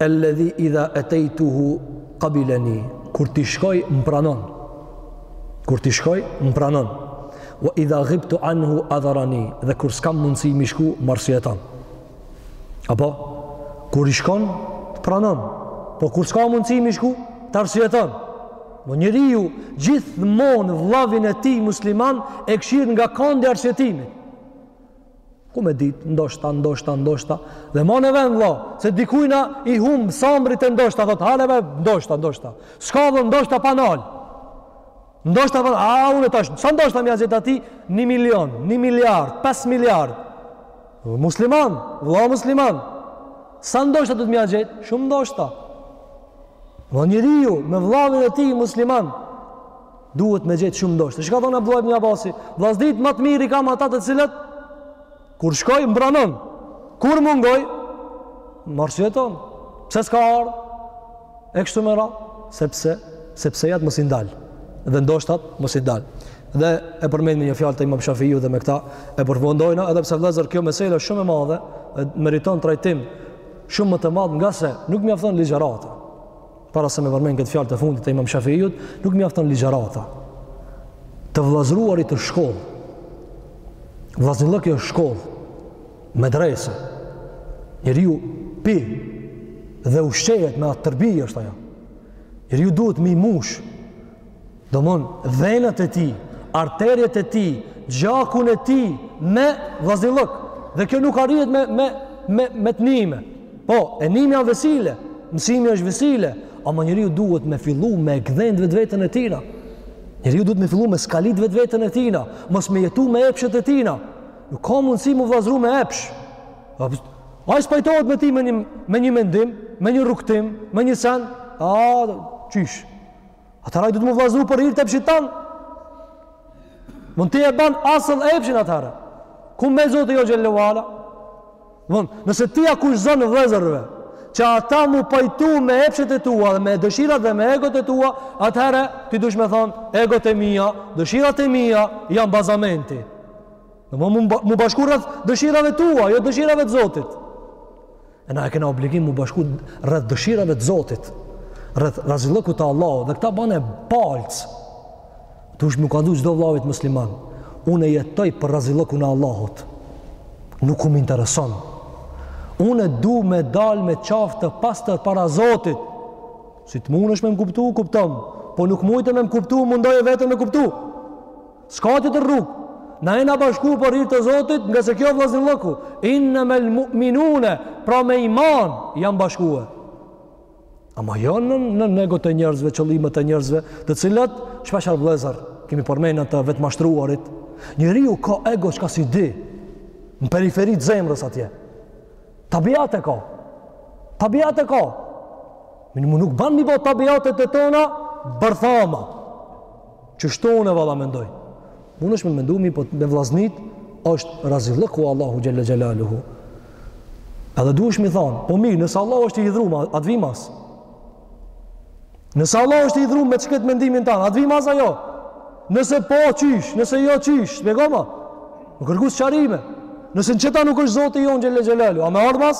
Elledhi idha etejtuhu kabileni, kur t'i shkoj më pranon, kur t'i shkoj më pranon, wa idha ghibtu anhu adharani, dhe kur s'kam mundësi mi shku, m'arsyeton. Apo, kur i shkon, të pranon, po kur s'ka mundësi mi shku, të arsyeton. Po njeriu gjithmonë vllavin e tij musliman, e kshyr nga këndi i arsyetimit. Ku me dit, ndoshta, ndoshta, ndoshta. Dhe ma në vend, vlla, se dikujna i hum sabri te ndoshta, thot, haleve, ndoshta, ndoshta. S'ka dhe ndoshta pa nalë. Ndoshta pa nalë, a, unë e tash, sa ndoshta m'ia gjet atij, një milion, një miliard, pes miliard. Musliman, vlla musliman. Sa ndoshta duhet m'ia gjet? Shumë ndoshta. Vlla, njeriu me vllavin e tij, musliman. Duhet me gjetë shumë ndoshta. Ç'ka thonë Abdullah ibn Abasi? Vllaznit më të mirë i kam ata të cilët kur shkoj m'pranon. Kur mungoj? M'arsyeton. Pse s'ka ardhur? E kështu me ra, sepse sepsejat mos i ndal. Dhe ndoshtat mos i ndal. Dhe e përmendmi një fjalë të Imam Shafiu dhe me këtë e përfundojna, edhe pse vëllazër kjo mesele është shumë e madhe, meriton trajtim shumë më të madh ngase nuk mjafton ligjërata. Para se me përmend këtë fjalë të fundit të Imam Shafiut, nuk mjafton ligjërata. Të vëllazëruarit është shkollë. Vëllaznillëki është shkollë, medrese. Njeriu pi dhe ushqehet me atë, terbije është ajo. Njeriu duhet me i mush Domthon, venët e tij, arteriet e tij, gjakun e tij me vllaznillëk. Dhe kjo nuk arrihet me me me me të nime. Po, e nimja është vesile, mësimi është vesile, ama njeriu duhet me fillu me gdhend vetveten e tina. Njeriu duhet me fillu me skalit vetveten e tina, mos me jetu me epshet e tina. Nuk ka mundësi m'u vllazëru me epsh. Po, ai s'pajtohet me ti me një, me një mendim, me një rrugëtim, me një sen? A, qysh? Atëherë a duhet m'u vllazëru për hir të epshit tan. Domthon ti e ban asëll epshin atëherë. Ku mbet Zoti ynë xhel-le ue ala? Domthon, nëse ti ia kushtëzon vëllezërve që ata m'u pajtu me epshet e tua dhe me dëshirat dhe me egot e tua, atëherë ti dush me thonë, egot e mia, dëshirat e mia, janë bazamenti. Domthon m'u bashku rreth dëshirave tua, jo dëshirave të Zotit. E na e kena obligim mu bashku rrëth dëshirave të Zotit, rrëth razillëkut të Allahut, dhe këta bane palcë, tuj i thanë çdo vëllavit musliman, unë jetoj për razillëkun e Allahut, nuk um intereson, unë du me dal me çaft të pastër para Zotit, si të mundesh me më kuptu, kuptom, po nuk mujtë me më kuptu, mundoje veten me kuptu, S'ka tjetër rrugë. Na jena bashku për hirë të Zotit, ngase kjo vllaznillëku. Innemel muminune, pra me iman, janë bashkue. Ama jo në, në egot e njerëzve, qëllimet e njerëzve, të cilat, shpeshherë vllezër, kemi përmend të vetëmashtruarit, njeriu ka ego çka s'i di, në periferi t'zemrës atje. Tabiat e ka. Tabiat e ka. Ama nuk ban m'i bo tabiatet e tona, bërthama. Qështu unë vlla mendoj. Munesh me mendu ti, po me vllaznit është razillëku Allahut Xhel-le Xhelaluhu. Edhe duhesh m'i thanë, po mirë, nëse Allahu është i hidhru, ma, a t'vij mas. Nëse Allahu është i hidhrum me qët mendimin tand, a t'vij mas a jo. Nëse po qysh, nëse jo qysh, shpjegoma, me kërku sqarime. Nëse në qëta nuk është Zoti jonë Xhel-le Xhelaluhu, a me ardhë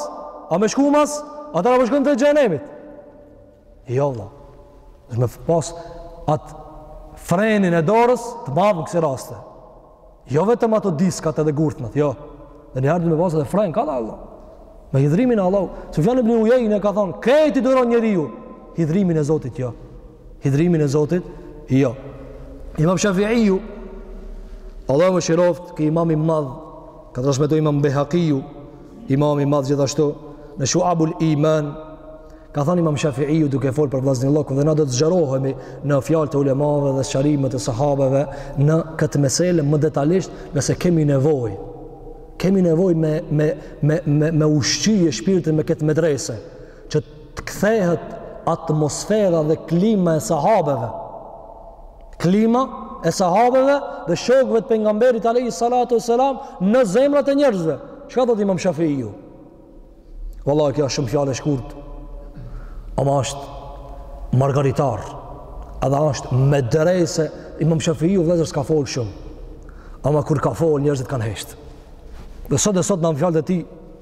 a me shku mas, ata në përshkën të xhehenemit. Jo vëlla. Duhesh me pas atë frenin e dorës të madh në kësi raste. Jo vetëm ato diskat edhe gurthnat, jo. Dhe njëherë dhe me pas edhe fren, ka dhe Allah. Me hidhrimin e Allahut. Sufjan ibn Ujejne ka thonë, krejt i duron njeriu. Hidhrimin e Zotit, jo. Hidhrimin e Zotit, jo. Imam Shafi'iju, Allahu e mëshiroftë, ky imam i madh, ka transmetu imam Bejhekiju, Imam i madh gjithashtu në Shu'abul Iman ka thanë Imam Shafi'iu duke fol për vllaznillëkun dhe na do të zgjerohemi në fjalët e ulemave dhe sqarimet e sahabeve në këtë mesele më detalisht nëse kemi nevojë. Kemi nevojë me me me me, me ushqye shpirtin me këtë medrese që të kthehet atmosfera dhe klima e sahabeve. Klima e sahabeve dhe shokëve të pengamberit alejhi salatu vesselam në zemrat e njerëzve. Çka thotë Imam Shafiu? Vallahi kjo është shumë fjalë e shkurt. Ama është margaritar. Edhe është medrese Imam Shafiu vëllazër s'ka fol shumë. Ama kur ka fol njerëzit kanë hesht. Dhe sot e sot në fjalët e tij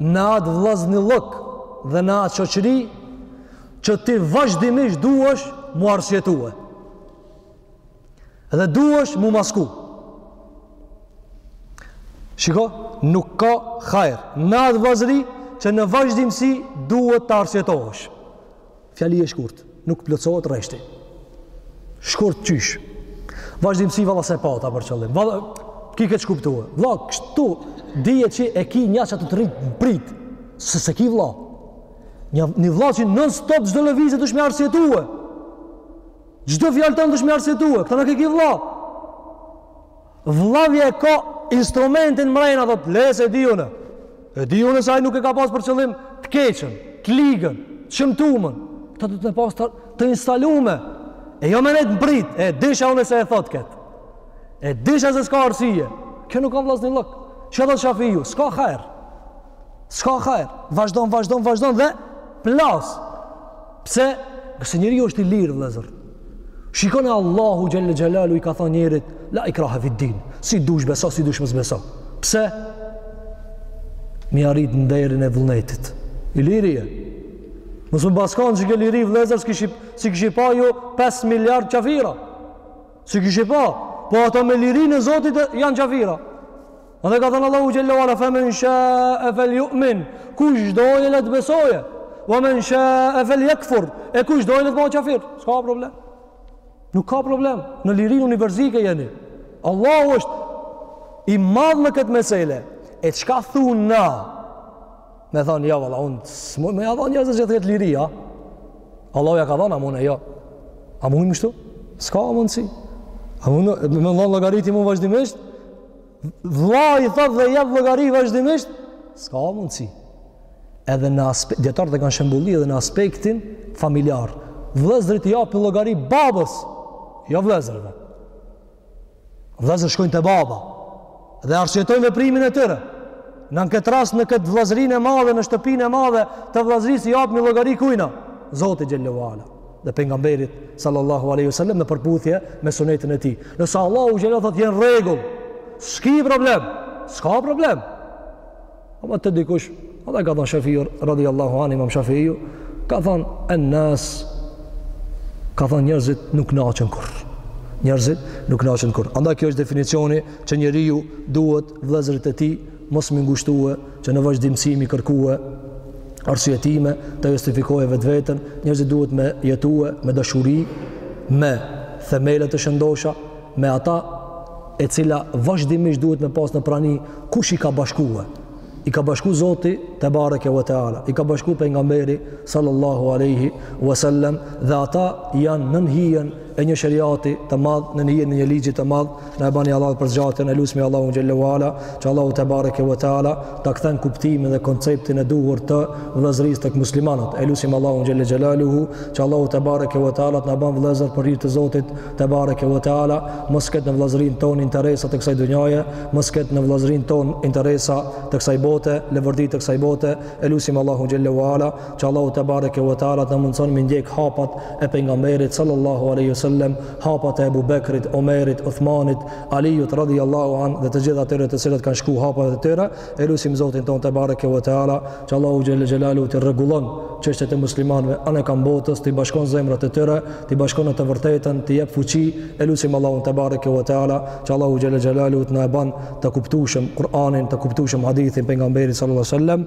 në atë vllaznillëk dhe në atë shoqëri që ti vazhdimisht duhesh mu arsjetue dhe duhesh mu masku shiko nuk ka hajrë në atë vllazëri që në vazhdimësi duhet të arsjetohesh Fjali e shkurt, nuk plotësohet rreshti. Shkurt qysh. Vazhdimësi valla s'e pata për qëllim. Valla ki keqkuptue. Vlla kështu dije që e ki një që të rri n'pritë. Se s'e ki vlla. Një një vlla që non stop çdo lëvizje dush me arsyetua. Çdo fjalë tonë dush me arsyetua. Këta nuk e ki vlla. Vllavi e ka instrumentin mrena, thot, le se e di unë. E di unë se ai nuk e ka pas për qëllim të keqën, të ligën, të shëmtumën. Këta do të pas të, të instalume. E jo me nejtë n'pritë, e disha unë se e thot këtë. E disha se s'ka arsye. Kjo nuk ka vllaznillëk, që thot Shafiu. S'ka hajr. S'ka hajr. Vazhdon, vazhdon, vazhdon dhe plas. Pse? Se njeriu është i lirë, vllezër. Shikoni, Allahu xhelle xhelaluhu i ka thonë njeriut, la ikrahe fid-din, si dush beso, si dush mos beso. Pse? Mi arrit nderin e vullnetit. I lirë je. Mos me pas kanë që ke liri, vllezër, s'i kishi, s'i kishi pa ju 5 miliard qafira. S'i kishi pa. Po ato me lirinë e Zotit janë qafira. Dhe ka thënë Allahu xhelle ve ala fa men sha'a falyu'min, kush dojë le të besojë. Wa men sha'a falyakfur, e kush dojë le të bëhet qafir. S'ka problem. Nuk ka problem. Në lirinë universale jeni. Allahu është i madh në këtë mesele. E çka thon na? Me thon ja valla, un s'më më avon ja zë jetë liria. Allahu ja ka dhënë, a mun, jo. A mund me shtu? S'ka mundsi. A mund me dhon llogaritë mu vazhdimisht? Vlla i thot dhe jep llogari vazhdimisht, s'ka mundësi. Edhe në aspekt, djetarët e kanë shembullin edhe në aspektin familjar. Vllezërit i japin llogari babës, jo vllezërve. Vllezër shkojnë te baba dhe arsyetojnë veprimin e tyre. Në në këtë rast, në këtë vllazërinë e madhe, në shtëpinë e madhe, të vllazërisë i japim llogari kujna. Zotit xhelle dhe pejgamberit sallallahu alaihi wasallam në përputhje me sunetin e tij. Nëse Allahu xhelle ve ala thotë je në rregull, s'ki problem, s'ka problem. Apo te dikush, andaj ka thënë Shafiu radhiyallahu anhu Imam Shafiu, ka thënë an-nas ka thënë njerëzit nuk knaqen kurrë. Njerëzit nuk knaqen kurrë. Andaj kjo është definicioni që njeriu duhet vëllezërit e tij mos mi ngushtue që në vazhdimësi mi kërkue arsyetime, ta justifikojë vetveten, njerëzit duhet me jetue, me dashuri, me themele të shëndosha, me ata e cila vazhdimisht duhet me pas në prani, kush i ka bashkue? I ka bashku Zoti tebareke ve teala, i ka bashku pejgamberi sallallahu aleyhi ve sellem, dhe ata janë nën hijen e një sheriati të madh nën hijen e një ligji të madh na e bani Allahu për zgjatjen e lusim Allahun xhel-le ue ala që Allahu te bareke ve teala ta kthen kuptimin dhe konceptin e duhur të vëllazërisë tek muslimanët e lusim Allahun xhel-le xhelaluhu që Allahu te bareke ve teala të na bën vëllazër për hir të Zotit te bareke ve teala mos ket në vëllazërinë tonë interesa të kësaj dunjaje mos ket në vëllazërinë tonë interesa të kësaj bote leverdi të kësaj bote e lusim Allahun xhel-le ue ala që Allahu te bareke ve teala të na mundson me ndjek hapat e pejgamberit sallallahu alaihi wasallam, hapat e Abu Bekrit, Omerit, Uthmanit, Aliut radhiyallahu an dhe të gjithë atyre të cilët kanë shku hapat e tyre, e lusim Zotin tonë te bareke ve teala që Allahu xhel-le xhelaluhu t'i rregullon çështjet e muslimanëve anekanë botës, t'i bashkon zemrat e tyre, t'i bashkon në të vërtetën, t'i jep fuqi, e lusim Allahun te bareke ve teala që Allahu xhel-le xhelaluhu të na e ban të kuptueshëm Kur'anin, të kuptueshëm hadithin e pejgamberit sallallahu alaihi wasallam